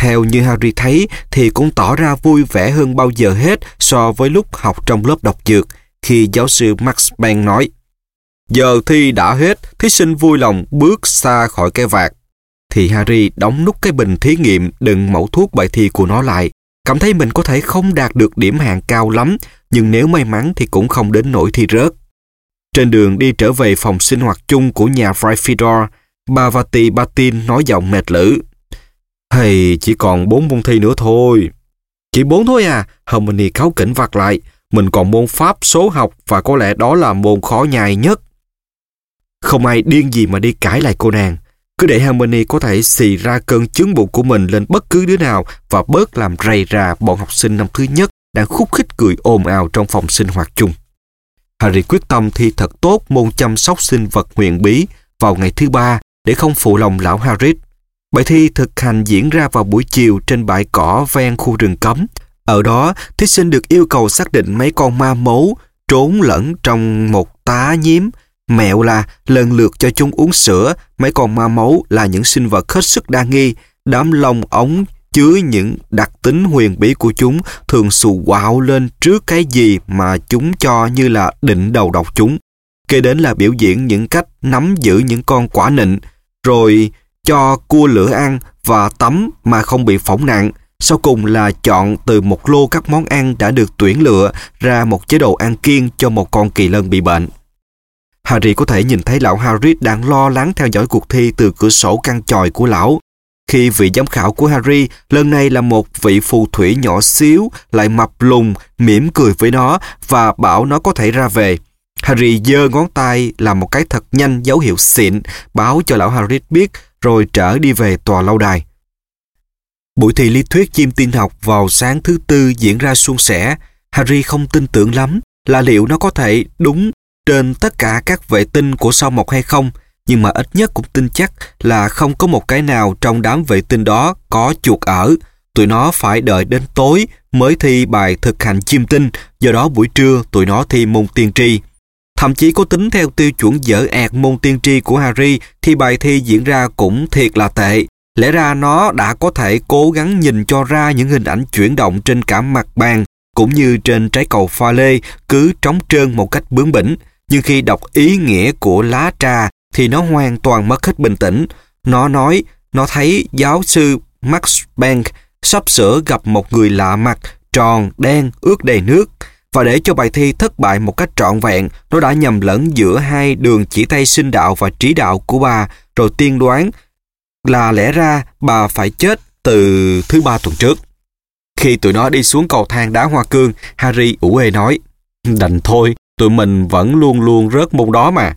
Theo như Harry thấy thì cũng tỏ ra vui vẻ hơn bao giờ hết so với lúc học trong lớp độc dược khi giáo sư Max bang nói Giờ thi đã hết, thí sinh vui lòng bước xa khỏi cái vạt. Thì Harry đóng nút cái bình thí nghiệm đựng mẫu thuốc bài thi của nó lại. Cảm thấy mình có thể không đạt được điểm hạng cao lắm, nhưng nếu may mắn thì cũng không đến nỗi thi rớt. Trên đường đi trở về phòng sinh hoạt chung của nhà Gryffindor, bà Vati Batin nói giọng mệt lử. Hay chỉ còn bốn môn thi nữa thôi. Chỉ bốn thôi à? Hermione cáo kỉnh vặt lại. Mình còn môn pháp, số học và có lẽ đó là môn khó nhai nhất. Không ai điên gì mà đi cãi lại cô nàng. Cứ để Hermione có thể xì ra cơn chứng bụng của mình lên bất cứ đứa nào và bớt làm rầy rà bọn học sinh năm thứ nhất đang khúc khích cười ồn ào trong phòng sinh hoạt chung. Harry quyết tâm thi thật tốt môn chăm sóc sinh vật huyền bí vào ngày thứ ba để không phụ lòng lão Harry. Bài thi thực hành diễn ra vào buổi chiều trên bãi cỏ ven khu rừng cấm. Ở đó, thí sinh được yêu cầu xác định mấy con ma mấu trốn lẫn trong một tá nhiếm. Mẹo là lần lượt cho chúng uống sữa, mấy con ma mấu là những sinh vật hết sức đa nghi, đám lông ống chứa những đặc tính huyền bí của chúng thường xù quạo lên trước cái gì mà chúng cho như là định đầu độc chúng. Kế đến là biểu diễn những cách nắm giữ những con quả nịnh, rồi cho cua lửa ăn và tắm mà không bị phỏng nặng. Sau cùng là chọn từ một lô các món ăn đã được tuyển lựa ra một chế độ ăn kiêng cho một con kỳ lân bị bệnh. Harry có thể nhìn thấy lão Harry đang lo lắng theo dõi cuộc thi từ cửa sổ căn tròi của lão. Khi vị giám khảo của Harry lần này là một vị phù thủy nhỏ xíu, lại mập lùng, mỉm cười với nó và bảo nó có thể ra về. Harry giơ ngón tay làm một cái thật nhanh dấu hiệu xịn, báo cho lão Harry biết, rồi trở đi về tòa lâu đài. Buổi thi lý thuyết chim tin học vào sáng thứ tư diễn ra suôn sẻ. Harry không tin tưởng lắm là liệu nó có thể đúng trên tất cả các vệ tinh của sao mộc hay không, nhưng mà ít nhất cũng tin chắc là không có một cái nào trong đám vệ tinh đó có chuột ở. Tụi nó phải đợi đến tối mới thi bài thực hành chim tinh, do đó buổi trưa tụi nó thi môn tiên tri. Thậm chí có tính theo tiêu chuẩn dở ẹt môn tiên tri của Harry thì bài thi diễn ra cũng thiệt là tệ. Lẽ ra nó đã có thể cố gắng nhìn cho ra những hình ảnh chuyển động trên cả mặt bàn cũng như trên trái cầu pha lê cứ trống trơn một cách bướng bỉnh. Nhưng khi đọc ý nghĩa của lá trà thì nó hoàn toàn mất hết bình tĩnh. Nó nói nó thấy giáo sư Max Bank sắp sửa gặp một người lạ mặt, tròn, đen, ướt đầy nước. Và để cho bài thi thất bại một cách trọn vẹn, nó đã nhầm lẫn giữa hai đường chỉ tay sinh đạo và trí đạo của bà, rồi tiên đoán là lẽ ra bà phải chết từ thứ ba tuần trước. Khi tụi nó đi xuống cầu thang đá hoa cương, Harry ủ ê nói, đành thôi, tụi mình vẫn luôn luôn rớt môn đó mà.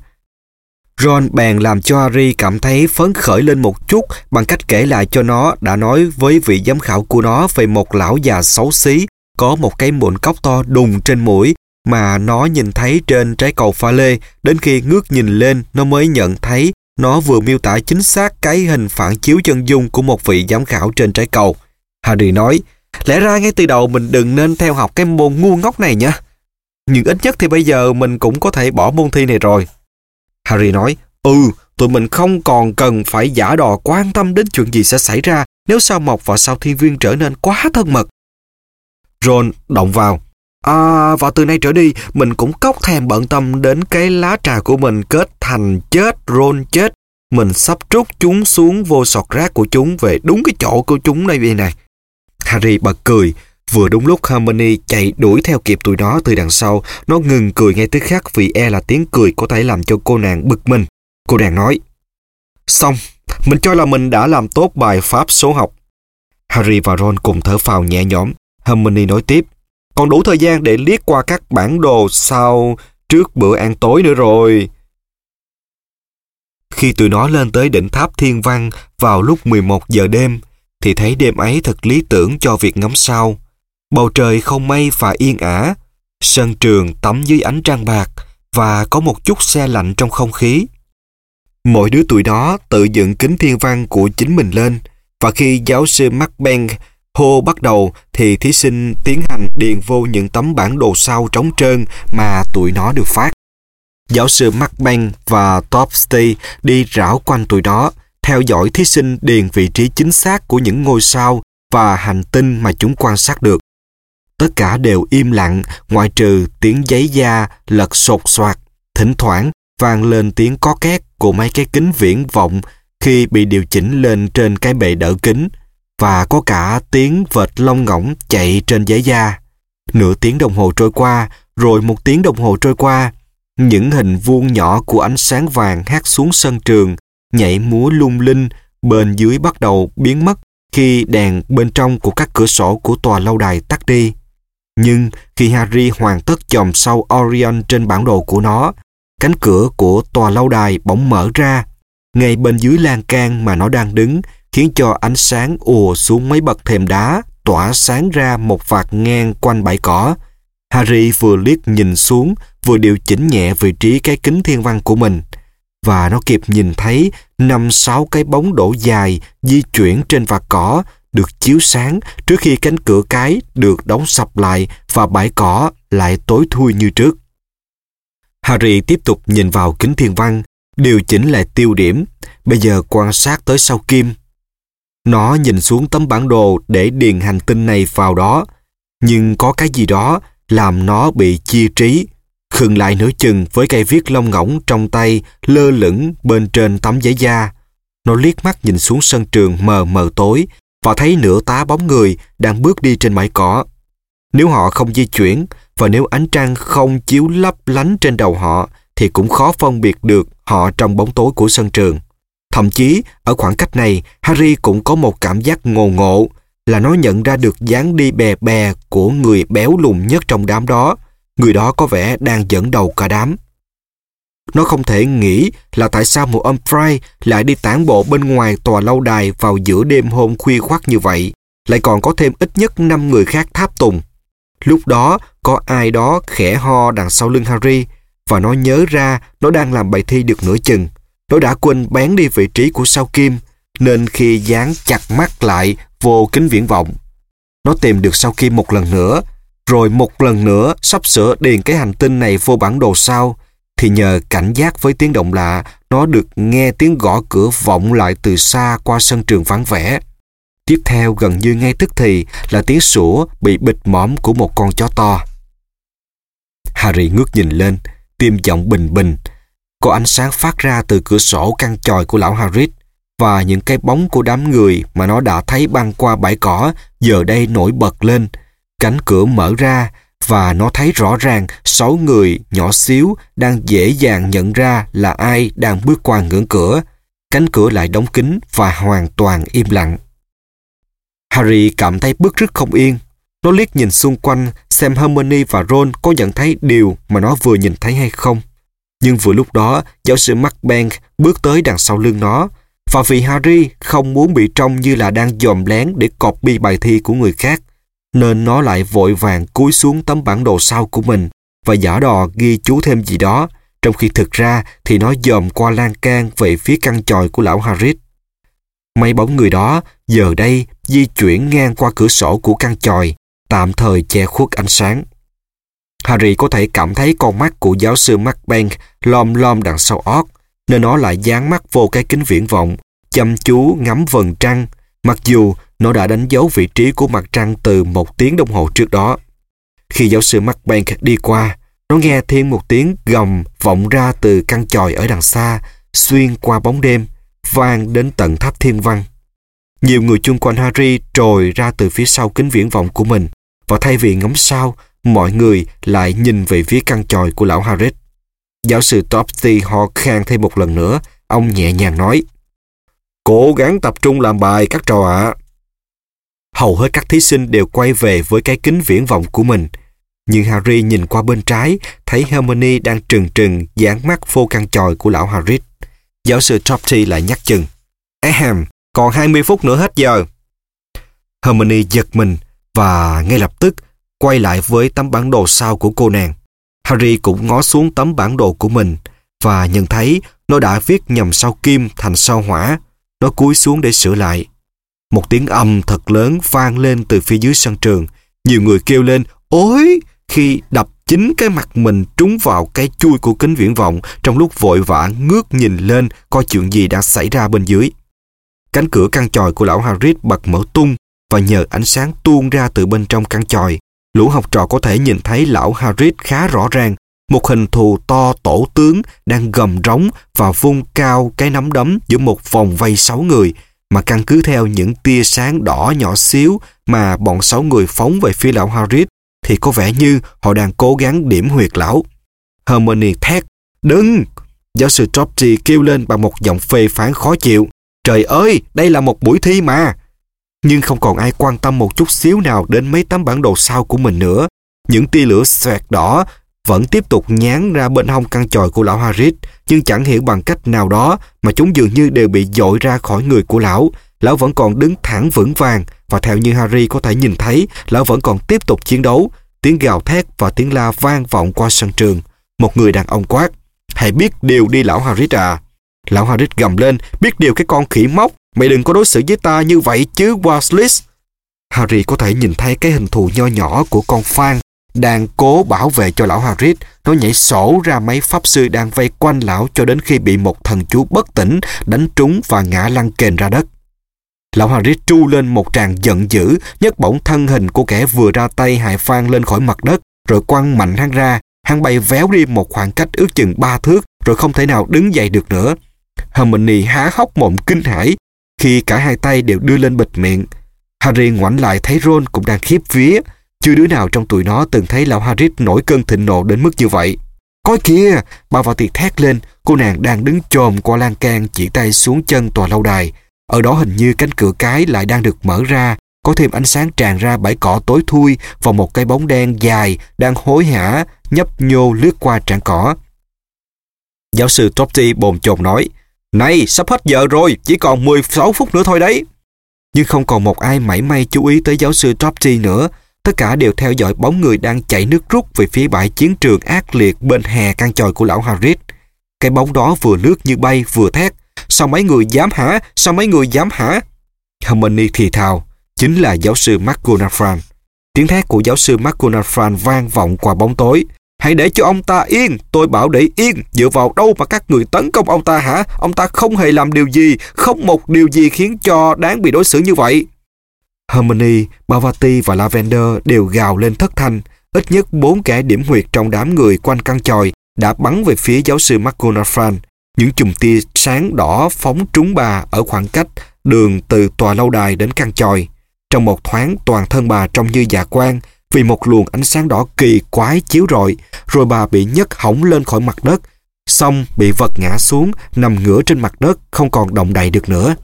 Ron bèn làm cho Harry cảm thấy phấn khởi lên một chút bằng cách kể lại cho nó đã nói với vị giám khảo của nó về một lão già xấu xí có một cái mụn cốc to đùng trên mũi mà nó nhìn thấy trên trái cầu pha lê đến khi ngước nhìn lên nó mới nhận thấy nó vừa miêu tả chính xác cái hình phản chiếu chân dung của một vị giám khảo trên trái cầu. Harry nói, lẽ ra ngay từ đầu mình đừng nên theo học cái môn ngu ngốc này nhé. Nhưng ít nhất thì bây giờ mình cũng có thể bỏ môn thi này rồi. Harry nói, ừ, tụi mình không còn cần phải giả đò quan tâm đến chuyện gì sẽ xảy ra nếu sao Mộc và sao Thiên Viên trở nên quá thân mật. Ron động vào. À, và từ nay trở đi, mình cũng cốc thèm bận tâm đến cái lá trà của mình kết thành chết, Ron chết. Mình sắp trút chúng xuống vô sọt rác của chúng về đúng cái chỗ của chúng đây vậy này. Harry bật cười. Vừa đúng lúc Harmony chạy đuổi theo kịp tụi nó từ đằng sau, nó ngừng cười ngay tức khắc vì e là tiếng cười có thể làm cho cô nàng bực mình. Cô nàng nói, Xong, mình cho là mình đã làm tốt bài pháp số học. Harry và Ron cùng thở phào nhẹ nhõm. Harmony nói tiếp, còn đủ thời gian để liếc qua các bản đồ sau trước bữa ăn tối nữa rồi. Khi tụi nó lên tới đỉnh tháp thiên văn vào lúc 11 giờ đêm, thì thấy đêm ấy thật lý tưởng cho việc ngắm sao. Bầu trời không mây và yên ả, sân trường tắm dưới ánh trăng bạc và có một chút xe lạnh trong không khí. Mỗi đứa tụi đó tự dựng kính thiên văn của chính mình lên và khi giáo sư McBank Hô bắt đầu thì thí sinh tiến hành điền vô những tấm bản đồ sao trống trơn mà tụi nó được phát. Giáo sư McBank và Topsty đi rảo quanh tụi đó, theo dõi thí sinh điền vị trí chính xác của những ngôi sao và hành tinh mà chúng quan sát được. Tất cả đều im lặng ngoại trừ tiếng giấy da lật sột soạt, thỉnh thoảng vang lên tiếng có két của mấy cái kính viễn vọng khi bị điều chỉnh lên trên cái bệ đỡ kính và có cả tiếng vệt lông ngỗng chạy trên giấy da. Nửa tiếng đồng hồ trôi qua, rồi một tiếng đồng hồ trôi qua. Những hình vuông nhỏ của ánh sáng vàng hát xuống sân trường, nhảy múa lung linh, bên dưới bắt đầu biến mất khi đèn bên trong của các cửa sổ của tòa lâu đài tắt đi. Nhưng khi Harry hoàn tất chòm sau Orion trên bản đồ của nó, cánh cửa của tòa lâu đài bỗng mở ra. Ngay bên dưới lan can mà nó đang đứng, khiến cho ánh sáng ùa xuống mấy bậc thềm đá, tỏa sáng ra một vạt ngang quanh bãi cỏ. Harry vừa liếc nhìn xuống, vừa điều chỉnh nhẹ vị trí cái kính thiên văn của mình. Và nó kịp nhìn thấy năm sáu cái bóng đổ dài di chuyển trên vạt cỏ được chiếu sáng trước khi cánh cửa cái được đóng sập lại và bãi cỏ lại tối thui như trước. Harry tiếp tục nhìn vào kính thiên văn, điều chỉnh lại tiêu điểm, bây giờ quan sát tới sau kim nó nhìn xuống tấm bản đồ để điền hành tinh này vào đó. Nhưng có cái gì đó làm nó bị chia trí. Khừng lại nửa chừng với cây viết lông ngỗng trong tay lơ lửng bên trên tấm giấy da. Nó liếc mắt nhìn xuống sân trường mờ mờ tối và thấy nửa tá bóng người đang bước đi trên bãi cỏ. Nếu họ không di chuyển và nếu ánh trăng không chiếu lấp lánh trên đầu họ thì cũng khó phân biệt được họ trong bóng tối của sân trường. Thậm chí, ở khoảng cách này, Harry cũng có một cảm giác ngồ ngộ là nó nhận ra được dáng đi bè bè của người béo lùn nhất trong đám đó. Người đó có vẻ đang dẫn đầu cả đám. Nó không thể nghĩ là tại sao một ông Fry lại đi tản bộ bên ngoài tòa lâu đài vào giữa đêm hôm khuya khoắt như vậy, lại còn có thêm ít nhất 5 người khác tháp tùng. Lúc đó, có ai đó khẽ ho đằng sau lưng Harry, và nó nhớ ra nó đang làm bài thi được nửa chừng. Nó đã quên bén đi vị trí của sao kim, nên khi dán chặt mắt lại vô kính viễn vọng. Nó tìm được sao kim một lần nữa, rồi một lần nữa sắp sửa điền cái hành tinh này vô bản đồ sao, thì nhờ cảnh giác với tiếng động lạ, nó được nghe tiếng gõ cửa vọng lại từ xa qua sân trường vắng vẻ. Tiếp theo gần như ngay tức thì là tiếng sủa bị bịt mõm của một con chó to. Harry ngước nhìn lên, tim giọng bình bình. Có ánh sáng phát ra từ cửa sổ căn tròi của lão Harris và những cái bóng của đám người mà nó đã thấy băng qua bãi cỏ giờ đây nổi bật lên. Cánh cửa mở ra và nó thấy rõ ràng sáu người nhỏ xíu đang dễ dàng nhận ra là ai đang bước qua ngưỡng cửa. Cánh cửa lại đóng kín và hoàn toàn im lặng. Harry cảm thấy bức rứt không yên. Nó liếc nhìn xung quanh xem Hermione và Ron có nhận thấy điều mà nó vừa nhìn thấy hay không. Nhưng vừa lúc đó, giáo sư McBank bước tới đằng sau lưng nó. Và vì Harry không muốn bị trông như là đang dòm lén để copy bài thi của người khác, nên nó lại vội vàng cúi xuống tấm bản đồ sau của mình và giả đò ghi chú thêm gì đó, trong khi thực ra thì nó dòm qua lan can về phía căn tròi của lão Harris. Mấy bóng người đó giờ đây di chuyển ngang qua cửa sổ của căn tròi, tạm thời che khuất ánh sáng. Harry có thể cảm thấy con mắt của giáo sư McBank lom lom đằng sau ót, nên nó lại dán mắt vô cái kính viễn vọng, chăm chú ngắm vầng trăng, mặc dù nó đã đánh dấu vị trí của mặt trăng từ một tiếng đồng hồ trước đó. Khi giáo sư McBank đi qua, nó nghe thêm một tiếng gầm vọng ra từ căn tròi ở đằng xa, xuyên qua bóng đêm, vang đến tận tháp thiên văn. Nhiều người chung quanh Harry trồi ra từ phía sau kính viễn vọng của mình, và thay vì ngắm sao, mọi người lại nhìn về phía căn tròi của lão Harris. Giáo sư Topsy ho khan thêm một lần nữa, ông nhẹ nhàng nói. Cố gắng tập trung làm bài các trò ạ. Hầu hết các thí sinh đều quay về với cái kính viễn vọng của mình. Nhưng Harry nhìn qua bên trái, thấy Hermione đang trừng trừng dán mắt vô căn tròi của lão Harris. Giáo sư Topsy lại nhắc chừng. Ahem, còn 20 phút nữa hết giờ. Hermione giật mình và ngay lập tức quay lại với tấm bản đồ sau của cô nàng. Harry cũng ngó xuống tấm bản đồ của mình và nhận thấy nó đã viết nhầm sao kim thành sao hỏa. Nó cúi xuống để sửa lại. Một tiếng âm thật lớn vang lên từ phía dưới sân trường. Nhiều người kêu lên ối khi đập chính cái mặt mình trúng vào cái chui của kính viễn vọng trong lúc vội vã ngước nhìn lên coi chuyện gì đã xảy ra bên dưới. Cánh cửa căn tròi của lão Harris bật mở tung và nhờ ánh sáng tuôn ra từ bên trong căn tròi, lũ học trò có thể nhìn thấy lão Harris khá rõ ràng, một hình thù to tổ tướng đang gầm rống và vung cao cái nắm đấm giữa một vòng vây sáu người, mà căn cứ theo những tia sáng đỏ nhỏ xíu mà bọn sáu người phóng về phía lão Harris, thì có vẻ như họ đang cố gắng điểm huyệt lão. Hermione thét, đừng! Giáo sư Tropty kêu lên bằng một giọng phê phán khó chịu. Trời ơi, đây là một buổi thi mà! Nhưng không còn ai quan tâm một chút xíu nào đến mấy tấm bản đồ sau của mình nữa. Những tia lửa xoẹt đỏ vẫn tiếp tục nhán ra bên hông căn tròi của lão Harris, nhưng chẳng hiểu bằng cách nào đó mà chúng dường như đều bị dội ra khỏi người của lão. Lão vẫn còn đứng thẳng vững vàng và theo như Harry có thể nhìn thấy, lão vẫn còn tiếp tục chiến đấu. Tiếng gào thét và tiếng la vang vọng qua sân trường. Một người đàn ông quát. Hãy biết điều đi lão Harris à. Lão Harris gầm lên, biết điều cái con khỉ móc, Mày đừng có đối xử với ta như vậy chứ, Weasley. Harry có thể nhìn thấy cái hình thù nho nhỏ của con Phan đang cố bảo vệ cho lão Harry. Nó nhảy sổ ra mấy pháp sư đang vây quanh lão cho đến khi bị một thần chú bất tỉnh đánh trúng và ngã lăn kềnh ra đất. Lão Harris tru lên một tràng giận dữ, nhấc bổng thân hình của kẻ vừa ra tay hại Phan lên khỏi mặt đất, rồi quăng mạnh hắn ra. Hắn bay véo đi một khoảng cách ước chừng ba thước, rồi không thể nào đứng dậy được nữa. Hermione há hốc mồm kinh hãi khi cả hai tay đều đưa lên bịt miệng. Harry ngoảnh lại thấy Ron cũng đang khiếp vía. Chưa đứa nào trong tụi nó từng thấy lão Harry nổi cơn thịnh nộ đến mức như vậy. Coi kìa! Bà vào tiệc thét lên, cô nàng đang đứng chồm qua lan can chỉ tay xuống chân tòa lâu đài. Ở đó hình như cánh cửa cái lại đang được mở ra, có thêm ánh sáng tràn ra bãi cỏ tối thui và một cái bóng đen dài đang hối hả nhấp nhô lướt qua trảng cỏ. Giáo sư Tropty bồn chồn nói, này, sắp hết giờ rồi, chỉ còn 16 phút nữa thôi đấy. Nhưng không còn một ai mảy may chú ý tới giáo sư Tropty nữa. Tất cả đều theo dõi bóng người đang chạy nước rút về phía bãi chiến trường ác liệt bên hè căn tròi của lão Harris. Cái bóng đó vừa lướt như bay vừa thét. Sao mấy người dám hả? Sao mấy người dám hả? Hermione thì thào, chính là giáo sư McGonagall. Tiếng thét của giáo sư McGonagall vang vọng qua bóng tối. Hãy để cho ông ta yên, tôi bảo để yên, dựa vào đâu mà các người tấn công ông ta hả? Ông ta không hề làm điều gì, không một điều gì khiến cho đáng bị đối xử như vậy. Hermione, Bavati và Lavender đều gào lên thất thanh. Ít nhất bốn kẻ điểm huyệt trong đám người quanh căn tròi đã bắn về phía giáo sư McGonagall. Những chùm tia sáng đỏ phóng trúng bà ở khoảng cách đường từ tòa lâu đài đến căn tròi. Trong một thoáng toàn thân bà trông như dạ quang vì một luồng ánh sáng đỏ kỳ quái chiếu rọi, rồi bà bị nhấc hỏng lên khỏi mặt đất, xong bị vật ngã xuống, nằm ngửa trên mặt đất, không còn động đậy được nữa.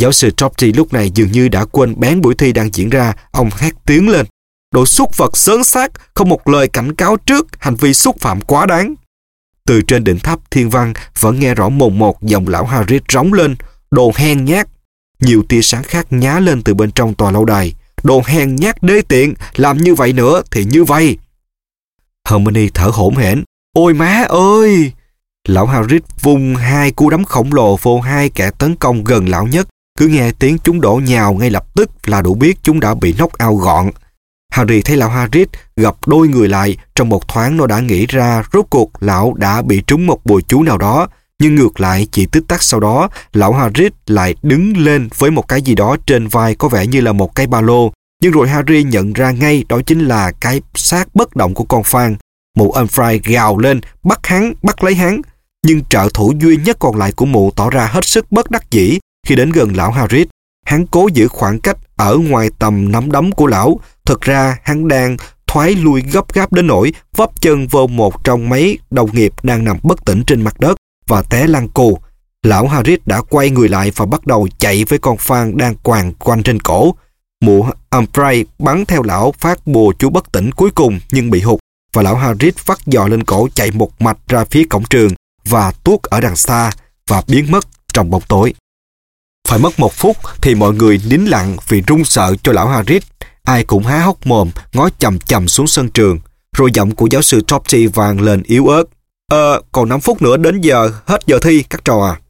Giáo sư Tropty lúc này dường như đã quên bén buổi thi đang diễn ra, ông hét tiếng lên. Đồ xúc vật sớn xác, không một lời cảnh cáo trước, hành vi xúc phạm quá đáng. Từ trên đỉnh tháp thiên văn vẫn nghe rõ mồn một dòng lão Harris rống lên, đồ hen nhát. Nhiều tia sáng khác nhá lên từ bên trong tòa lâu đài. Đồ hèn nhát đê tiện, làm như vậy nữa thì như vậy. Hermione thở hổn hển. Ôi má ơi! Lão Harris vung hai cú đấm khổng lồ vô hai kẻ tấn công gần lão nhất. Cứ nghe tiếng chúng đổ nhào ngay lập tức là đủ biết chúng đã bị nóc ao gọn. Harry thấy lão Harris gặp đôi người lại, trong một thoáng nó đã nghĩ ra rốt cuộc lão đã bị trúng một bùa chú nào đó. Nhưng ngược lại chỉ tích tắc sau đó, lão Harris lại đứng lên với một cái gì đó trên vai có vẻ như là một cái ba lô. Nhưng rồi Harry nhận ra ngay đó chính là cái xác bất động của con Phan. Mụ Humphrey gào lên, bắt hắn, bắt lấy hắn. Nhưng trợ thủ duy nhất còn lại của mụ tỏ ra hết sức bất đắc dĩ khi đến gần lão Harris. Hắn cố giữ khoảng cách ở ngoài tầm nắm đấm của lão. Thật ra hắn đang thoái lui gấp gáp đến nỗi vấp chân vô một trong mấy đồng nghiệp đang nằm bất tỉnh trên mặt đất và té lăn cù. Lão Harris đã quay người lại và bắt đầu chạy với con Phan đang quàng quanh trên cổ. Mụ Humphrey bắn theo lão phát bùa chú bất tỉnh cuối cùng nhưng bị hụt và lão Harris vắt dò lên cổ chạy một mạch ra phía cổng trường và tuốt ở đằng xa và biến mất trong bóng tối. Phải mất một phút thì mọi người nín lặng vì run sợ cho lão Harris. Ai cũng há hốc mồm, ngó chầm chầm xuống sân trường. Rồi giọng của giáo sư Topsy vang lên yếu ớt. Ờ, còn 5 phút nữa đến giờ, hết giờ thi, các trò à.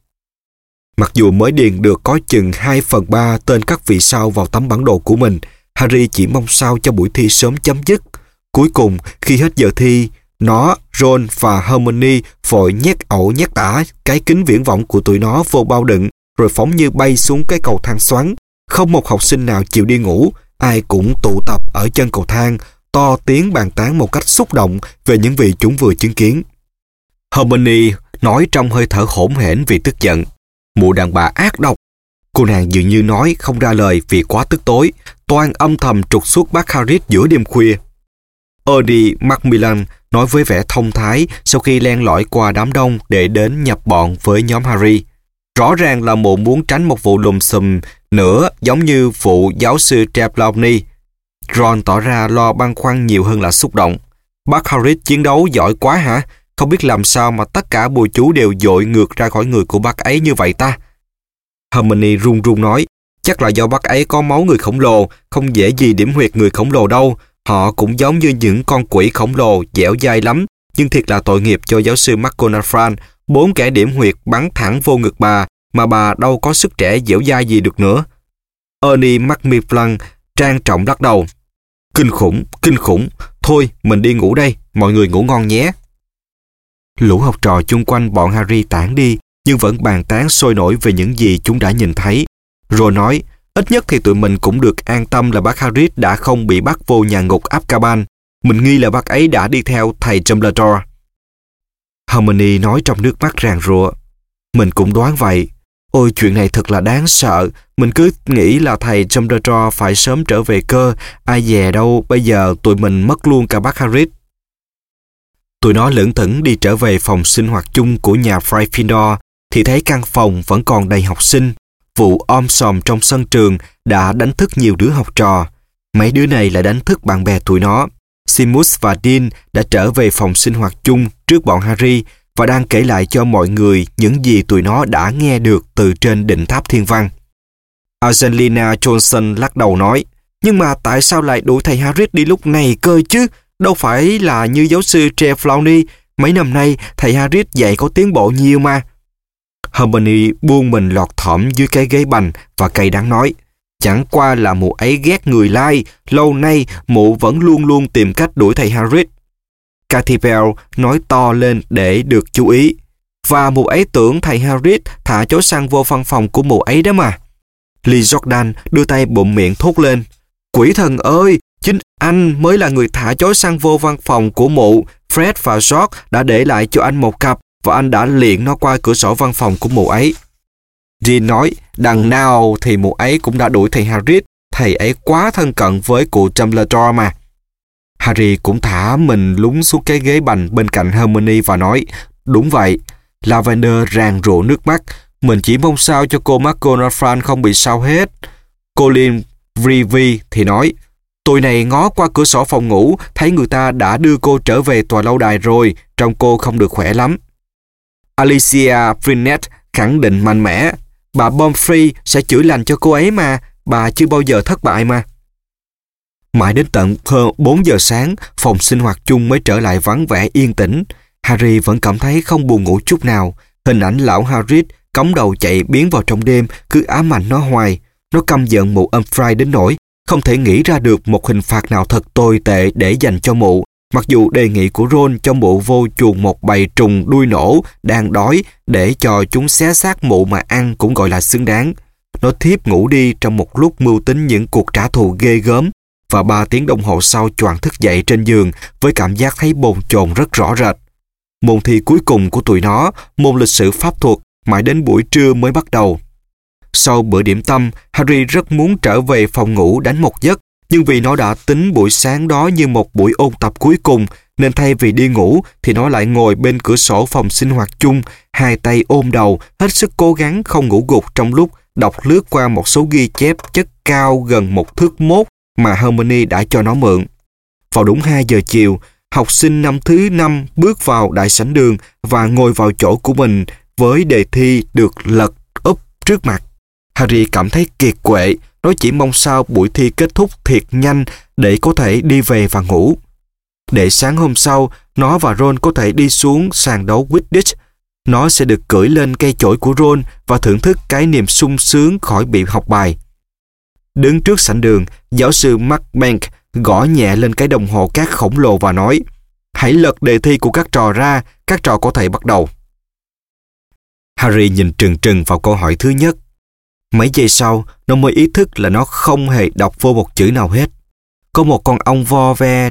Mặc dù mới điền được có chừng 2 phần 3 tên các vị sao vào tấm bản đồ của mình, Harry chỉ mong sao cho buổi thi sớm chấm dứt. Cuối cùng, khi hết giờ thi, nó, Ron và Hermione vội nhét ẩu nhét tả cái kính viễn vọng của tụi nó vô bao đựng rồi phóng như bay xuống cái cầu thang xoắn. Không một học sinh nào chịu đi ngủ, ai cũng tụ tập ở chân cầu thang, to tiếng bàn tán một cách xúc động về những vị chúng vừa chứng kiến. Hermione nói trong hơi thở hỗn hển vì tức giận. Mụ đàn bà ác độc. Cô nàng dường như nói không ra lời vì quá tức tối, toan âm thầm trục xuất bác Harris giữa đêm khuya. Ernie Macmillan nói với vẻ thông thái sau khi len lỏi qua đám đông để đến nhập bọn với nhóm Harry. Rõ ràng là mụ muốn tránh một vụ lùm xùm nữa giống như vụ giáo sư Trelawney. Ron tỏ ra lo băn khoăn nhiều hơn là xúc động. Bác Harris chiến đấu giỏi quá hả? Không biết làm sao mà tất cả bùa chú đều dội ngược ra khỏi người của bác ấy như vậy ta. Hermione run run nói, chắc là do bác ấy có máu người khổng lồ, không dễ gì điểm huyệt người khổng lồ đâu. Họ cũng giống như những con quỷ khổng lồ, dẻo dai lắm, nhưng thiệt là tội nghiệp cho giáo sư McGonagall Bốn kẻ điểm huyệt bắn thẳng vô ngực bà, mà bà đâu có sức trẻ dẻo dai gì được nữa. Ernie Macmillan trang trọng lắc đầu. Kinh khủng, kinh khủng. Thôi, mình đi ngủ đây, mọi người ngủ ngon nhé. Lũ học trò chung quanh bọn Harry tản đi, nhưng vẫn bàn tán sôi nổi về những gì chúng đã nhìn thấy. Rồi nói, ít nhất thì tụi mình cũng được an tâm là bác Harry đã không bị bắt vô nhà ngục Azkaban. Mình nghi là bác ấy đã đi theo thầy Dumbledore. Hermione nói trong nước mắt ràng rụa. Mình cũng đoán vậy. Ôi chuyện này thật là đáng sợ. Mình cứ nghĩ là thầy Dumbledore phải sớm trở về cơ. Ai dè đâu, bây giờ tụi mình mất luôn cả bác Harry. Tụi nó lững thững đi trở về phòng sinh hoạt chung của nhà Gryffindor thì thấy căn phòng vẫn còn đầy học sinh. Vụ om sòm trong sân trường đã đánh thức nhiều đứa học trò. Mấy đứa này lại đánh thức bạn bè tụi nó. Simus và Dean đã trở về phòng sinh hoạt chung trước bọn Harry và đang kể lại cho mọi người những gì tụi nó đã nghe được từ trên đỉnh tháp thiên văn. Angelina Johnson lắc đầu nói, nhưng mà tại sao lại đuổi thầy Harris đi lúc này cơ chứ? Đâu phải là như giáo sư Tre Flowney, mấy năm nay thầy Harris dạy có tiến bộ nhiều mà. Hermione buông mình lọt thỏm dưới cái ghế bành và cay đáng nói, chẳng qua là mụ ấy ghét người lai, lâu nay mụ vẫn luôn luôn tìm cách đuổi thầy Harris. Cathy Bell nói to lên để được chú ý. Và mụ ấy tưởng thầy Harris thả chó săn vô văn phòng của mụ ấy đó mà. Lee Jordan đưa tay bụng miệng thốt lên. Quỷ thần ơi, chính anh mới là người thả chó săn vô văn phòng của mụ. Fred và George đã để lại cho anh một cặp và anh đã liệng nó qua cửa sổ văn phòng của mụ ấy. Dean nói, đằng nào thì mụ ấy cũng đã đuổi thầy Harris. Thầy ấy quá thân cận với cụ Dumbledore mà. Harry cũng thả mình lúng xuống cái ghế bành bên cạnh Hermione và nói, đúng vậy, Lavender ràng rụa nước mắt, mình chỉ mong sao cho cô McGonagall không bị sao hết. Colin Vreevy thì nói, tôi này ngó qua cửa sổ phòng ngủ, thấy người ta đã đưa cô trở về tòa lâu đài rồi, trông cô không được khỏe lắm. Alicia Frinet khẳng định mạnh mẽ, bà Bomfrey sẽ chữa lành cho cô ấy mà, bà chưa bao giờ thất bại mà. Mãi đến tận hơn 4 giờ sáng, phòng sinh hoạt chung mới trở lại vắng vẻ yên tĩnh. Harry vẫn cảm thấy không buồn ngủ chút nào. Hình ảnh lão Harris cống đầu chạy biến vào trong đêm cứ ám ảnh nó hoài. Nó căm giận mụ Umfry đến nỗi không thể nghĩ ra được một hình phạt nào thật tồi tệ để dành cho mụ. Mặc dù đề nghị của Ron cho mụ vô chuồng một bầy trùng đuôi nổ đang đói để cho chúng xé xác mụ mà ăn cũng gọi là xứng đáng. Nó thiếp ngủ đi trong một lúc mưu tính những cuộc trả thù ghê gớm và ba tiếng đồng hồ sau choàng thức dậy trên giường với cảm giác thấy bồn chồn rất rõ rệt. Môn thi cuối cùng của tụi nó, môn lịch sử pháp thuật, mãi đến buổi trưa mới bắt đầu. Sau bữa điểm tâm, Harry rất muốn trở về phòng ngủ đánh một giấc, nhưng vì nó đã tính buổi sáng đó như một buổi ôn tập cuối cùng, nên thay vì đi ngủ thì nó lại ngồi bên cửa sổ phòng sinh hoạt chung, hai tay ôm đầu, hết sức cố gắng không ngủ gục trong lúc đọc lướt qua một số ghi chép chất cao gần một thước mốt mà harmony đã cho nó mượn. Vào đúng 2 giờ chiều, học sinh năm thứ năm bước vào đại sảnh đường và ngồi vào chỗ của mình với đề thi được lật úp trước mặt. Harry cảm thấy kiệt quệ, nó chỉ mong sao buổi thi kết thúc thiệt nhanh để có thể đi về và ngủ. Để sáng hôm sau, nó và Ron có thể đi xuống sàn đấu Quidditch. Nó sẽ được cưỡi lên cây chổi của Ron và thưởng thức cái niềm sung sướng khỏi bị học bài. Đứng trước sảnh đường, giáo sư mark bank gõ nhẹ lên cái đồng hồ cát khổng lồ và nói Hãy lật đề thi của các trò ra, các trò có thể bắt đầu. Harry nhìn trừng trừng vào câu hỏi thứ nhất. Mấy giây sau, nó mới ý thức là nó không hề đọc vô một chữ nào hết. Có một con ong vo ve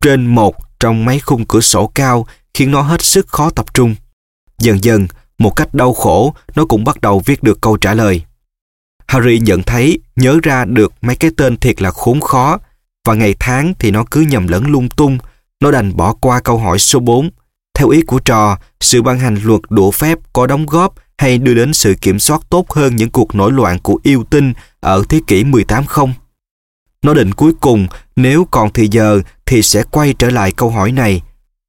trên một trong mấy khung cửa sổ cao khiến nó hết sức khó tập trung. Dần dần, một cách đau khổ, nó cũng bắt đầu viết được câu trả lời. Harry nhận thấy, nhớ ra được mấy cái tên thiệt là khốn khó, và ngày tháng thì nó cứ nhầm lẫn lung tung, nó đành bỏ qua câu hỏi số 4. Theo ý của trò, sự ban hành luật đũa phép có đóng góp hay đưa đến sự kiểm soát tốt hơn những cuộc nổi loạn của yêu tinh ở thế kỷ 18 không? Nó định cuối cùng, nếu còn thì giờ thì sẽ quay trở lại câu hỏi này.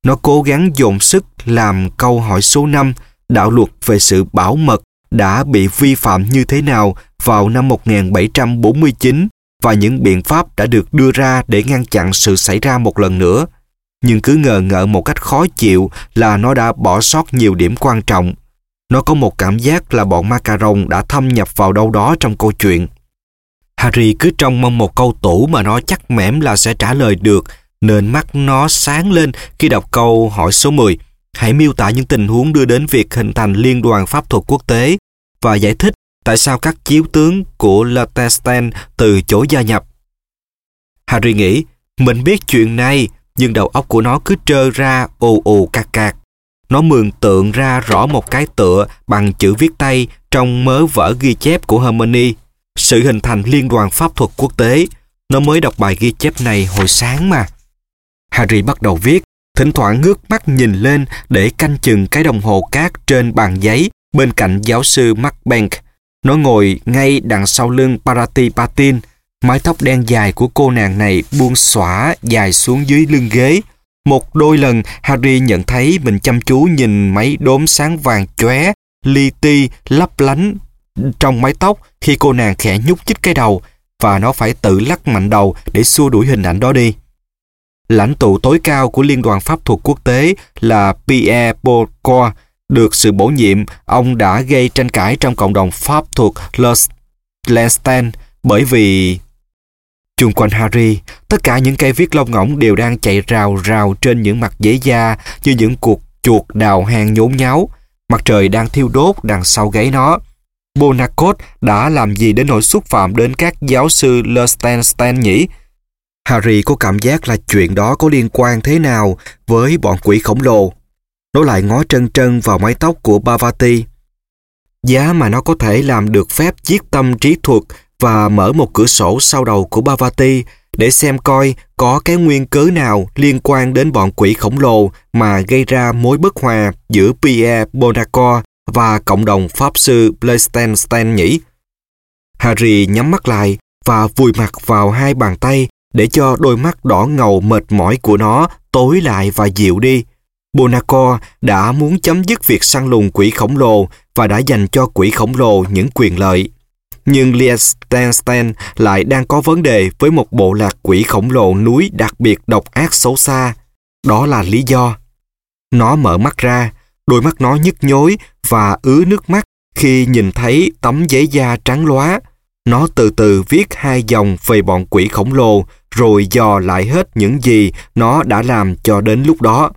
Nó cố gắng dồn sức làm câu hỏi số 5, đạo luật về sự bảo mật đã bị vi phạm như thế nào vào năm 1749 và những biện pháp đã được đưa ra để ngăn chặn sự xảy ra một lần nữa. Nhưng cứ ngờ ngợ một cách khó chịu là nó đã bỏ sót nhiều điểm quan trọng. Nó có một cảm giác là bọn Macaron đã thâm nhập vào đâu đó trong câu chuyện. Harry cứ trông mong một câu tủ mà nó chắc mẻm là sẽ trả lời được, nên mắt nó sáng lên khi đọc câu hỏi số 10. Hãy miêu tả những tình huống đưa đến việc hình thành liên đoàn pháp thuật quốc tế và giải thích tại sao các chiếu tướng của Liechtenstein từ chối gia nhập. Harry nghĩ, mình biết chuyện này, nhưng đầu óc của nó cứ trơ ra ồ ồ cạc cạc. Nó mường tượng ra rõ một cái tựa bằng chữ viết tay trong mớ vở ghi chép của Hermione. Sự hình thành liên đoàn pháp thuật quốc tế. Nó mới đọc bài ghi chép này hồi sáng mà. Harry bắt đầu viết, thỉnh thoảng ngước mắt nhìn lên để canh chừng cái đồng hồ cát trên bàn giấy bên cạnh giáo sư MacBank. Nó ngồi ngay đằng sau lưng Parati Patin. Mái tóc đen dài của cô nàng này buông xõa dài xuống dưới lưng ghế. Một đôi lần Harry nhận thấy mình chăm chú nhìn mấy đốm sáng vàng chóe, li ti, lấp lánh trong mái tóc khi cô nàng khẽ nhúc chích cái đầu và nó phải tự lắc mạnh đầu để xua đuổi hình ảnh đó đi. Lãnh tụ tối cao của Liên đoàn Pháp thuật Quốc tế là Pierre Bourgois được sự bổ nhiệm, ông đã gây tranh cãi trong cộng đồng pháp thuộc lestan bởi vì chung quanh Harry, tất cả những cây viết lông ngỗng đều đang chạy rào rào trên những mặt giấy da như những cuộc chuột đào hang nhốn nháo. Mặt trời đang thiêu đốt đằng sau gáy nó. Bonacot đã làm gì đến nỗi xúc phạm đến các giáo sư Lestenstein nhỉ? Harry có cảm giác là chuyện đó có liên quan thế nào với bọn quỷ khổng lồ. Nó lại ngó trân trân vào mái tóc của Bavati. Giá mà nó có thể làm được phép chiết tâm trí thuật và mở một cửa sổ sau đầu của Bavati để xem coi có cái nguyên cớ nào liên quan đến bọn quỷ khổng lồ mà gây ra mối bất hòa giữa Pierre Bonaco và cộng đồng Pháp sư Pleistenstein nhỉ? Harry nhắm mắt lại và vùi mặt vào hai bàn tay để cho đôi mắt đỏ ngầu mệt mỏi của nó tối lại và dịu đi. Bonaco đã muốn chấm dứt việc săn lùng quỷ khổng lồ và đã dành cho quỷ khổng lồ những quyền lợi. Nhưng Liechtenstein lại đang có vấn đề với một bộ lạc quỷ khổng lồ núi đặc biệt độc ác xấu xa. Đó là lý do. Nó mở mắt ra, đôi mắt nó nhức nhối và ứa nước mắt khi nhìn thấy tấm giấy da trắng lóa. Nó từ từ viết hai dòng về bọn quỷ khổng lồ rồi dò lại hết những gì nó đã làm cho đến lúc đó.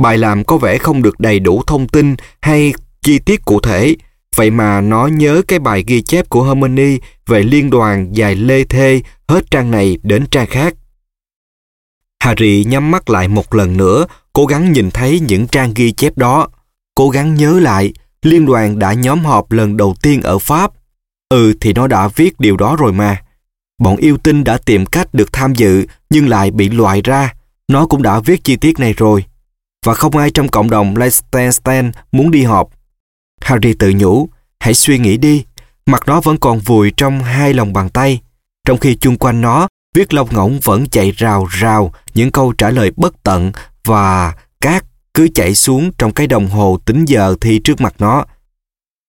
Bài làm có vẻ không được đầy đủ thông tin hay chi tiết cụ thể, vậy mà nó nhớ cái bài ghi chép của Hermione về liên đoàn dài lê thê hết trang này đến trang khác. Harry nhắm mắt lại một lần nữa, cố gắng nhìn thấy những trang ghi chép đó, cố gắng nhớ lại liên đoàn đã nhóm họp lần đầu tiên ở Pháp. Ừ thì nó đã viết điều đó rồi mà. Bọn yêu tinh đã tìm cách được tham dự nhưng lại bị loại ra. Nó cũng đã viết chi tiết này rồi. Và không ai trong cộng đồng Liechtenstein muốn đi họp. Harry tự nhủ, hãy suy nghĩ đi. Mặt nó vẫn còn vùi trong hai lòng bàn tay. Trong khi chung quanh nó, viết lông ngỗng vẫn chạy rào rào những câu trả lời bất tận và cát cứ chạy xuống trong cái đồng hồ tính giờ thi trước mặt nó.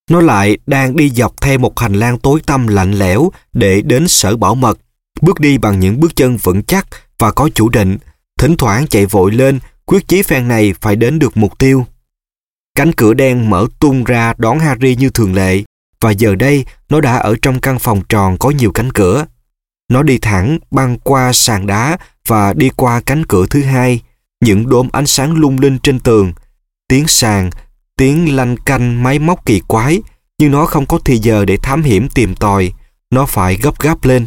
Nó lại đang đi dọc theo một hành lang tối tăm lạnh lẽo để đến sở bảo mật, bước đi bằng những bước chân vững chắc và có chủ định, thỉnh thoảng chạy vội lên, quyết chí phen này phải đến được mục tiêu. Cánh cửa đen mở tung ra đón Harry như thường lệ, và giờ đây nó đã ở trong căn phòng tròn có nhiều cánh cửa. Nó đi thẳng băng qua sàn đá và đi qua cánh cửa thứ hai, những đốm ánh sáng lung linh trên tường. Tiếng sàn, tiếng lanh canh máy móc kỳ quái, nhưng nó không có thì giờ để thám hiểm tìm tòi. Nó phải gấp gáp lên.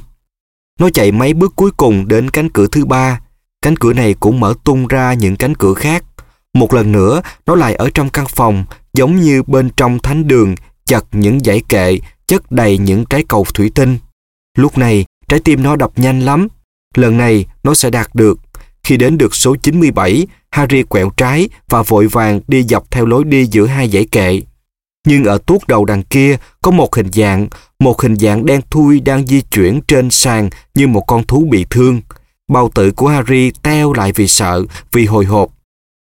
Nó chạy mấy bước cuối cùng đến cánh cửa thứ ba. Cánh cửa này cũng mở tung ra những cánh cửa khác. Một lần nữa, nó lại ở trong căn phòng, giống như bên trong thánh đường, chật những dãy kệ, chất đầy những trái cầu thủy tinh. Lúc này, trái tim nó đập nhanh lắm. Lần này, nó sẽ đạt được. Khi đến được số 97, Harry quẹo trái và vội vàng đi dọc theo lối đi giữa hai dãy kệ. Nhưng ở tuốt đầu đằng kia có một hình dạng, một hình dạng đen thui đang di chuyển trên sàn như một con thú bị thương. Bao tử của Harry teo lại vì sợ, vì hồi hộp.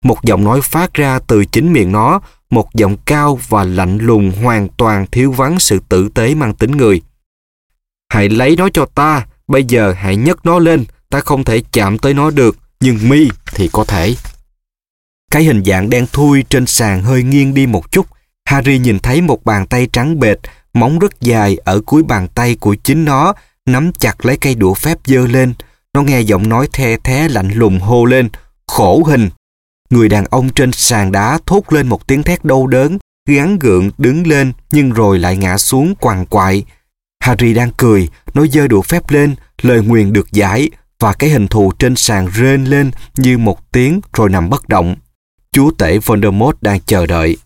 Một giọng nói phát ra từ chính miệng nó, một giọng cao và lạnh lùng hoàn toàn thiếu vắng sự tử tế mang tính người. Hãy lấy nó cho ta, bây giờ hãy nhấc nó lên, ta không thể chạm tới nó được, nhưng mi thì có thể. Cái hình dạng đen thui trên sàn hơi nghiêng đi một chút. Harry nhìn thấy một bàn tay trắng bệt, móng rất dài ở cuối bàn tay của chính nó, nắm chặt lấy cây đũa phép dơ lên. Nó nghe giọng nói the thé lạnh lùng hô lên, khổ hình. Người đàn ông trên sàn đá thốt lên một tiếng thét đau đớn, gắn gượng đứng lên nhưng rồi lại ngã xuống quằn quại. Harry đang cười, nó dơ đũa phép lên, lời nguyền được giải và cái hình thù trên sàn rên lên như một tiếng rồi nằm bất động. Chúa tể Voldemort đang chờ đợi.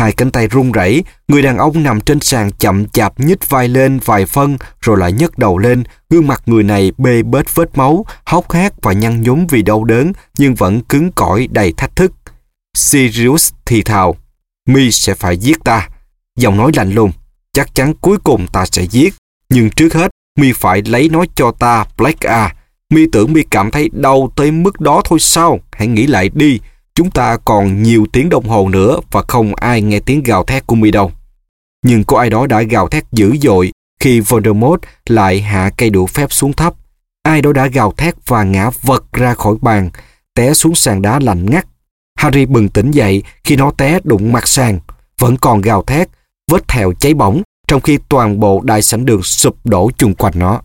Hai cánh tay run rẩy, người đàn ông nằm trên sàn chậm chạp nhích vai lên vài phân rồi lại nhấc đầu lên, gương mặt người này bê bết vết máu, hốc hác và nhăn nhúm vì đau đớn nhưng vẫn cứng cỏi đầy thách thức. Sirius thì thào, mi sẽ phải giết ta. Giọng nói lạnh lùng, chắc chắn cuối cùng ta sẽ giết. Nhưng trước hết, mi phải lấy nó cho ta, Black A. Mi tưởng mi cảm thấy đau tới mức đó thôi sao? Hãy nghĩ lại đi, chúng ta còn nhiều tiếng đồng hồ nữa và không ai nghe tiếng gào thét của mi đâu. Nhưng có ai đó đã gào thét dữ dội khi Voldemort lại hạ cây đũa phép xuống thấp. Ai đó đã gào thét và ngã vật ra khỏi bàn, té xuống sàn đá lạnh ngắt. Harry bừng tỉnh dậy khi nó té đụng mặt sàn, vẫn còn gào thét, vết thẹo cháy bỏng, trong khi toàn bộ đại sảnh đường sụp đổ chung quanh nó.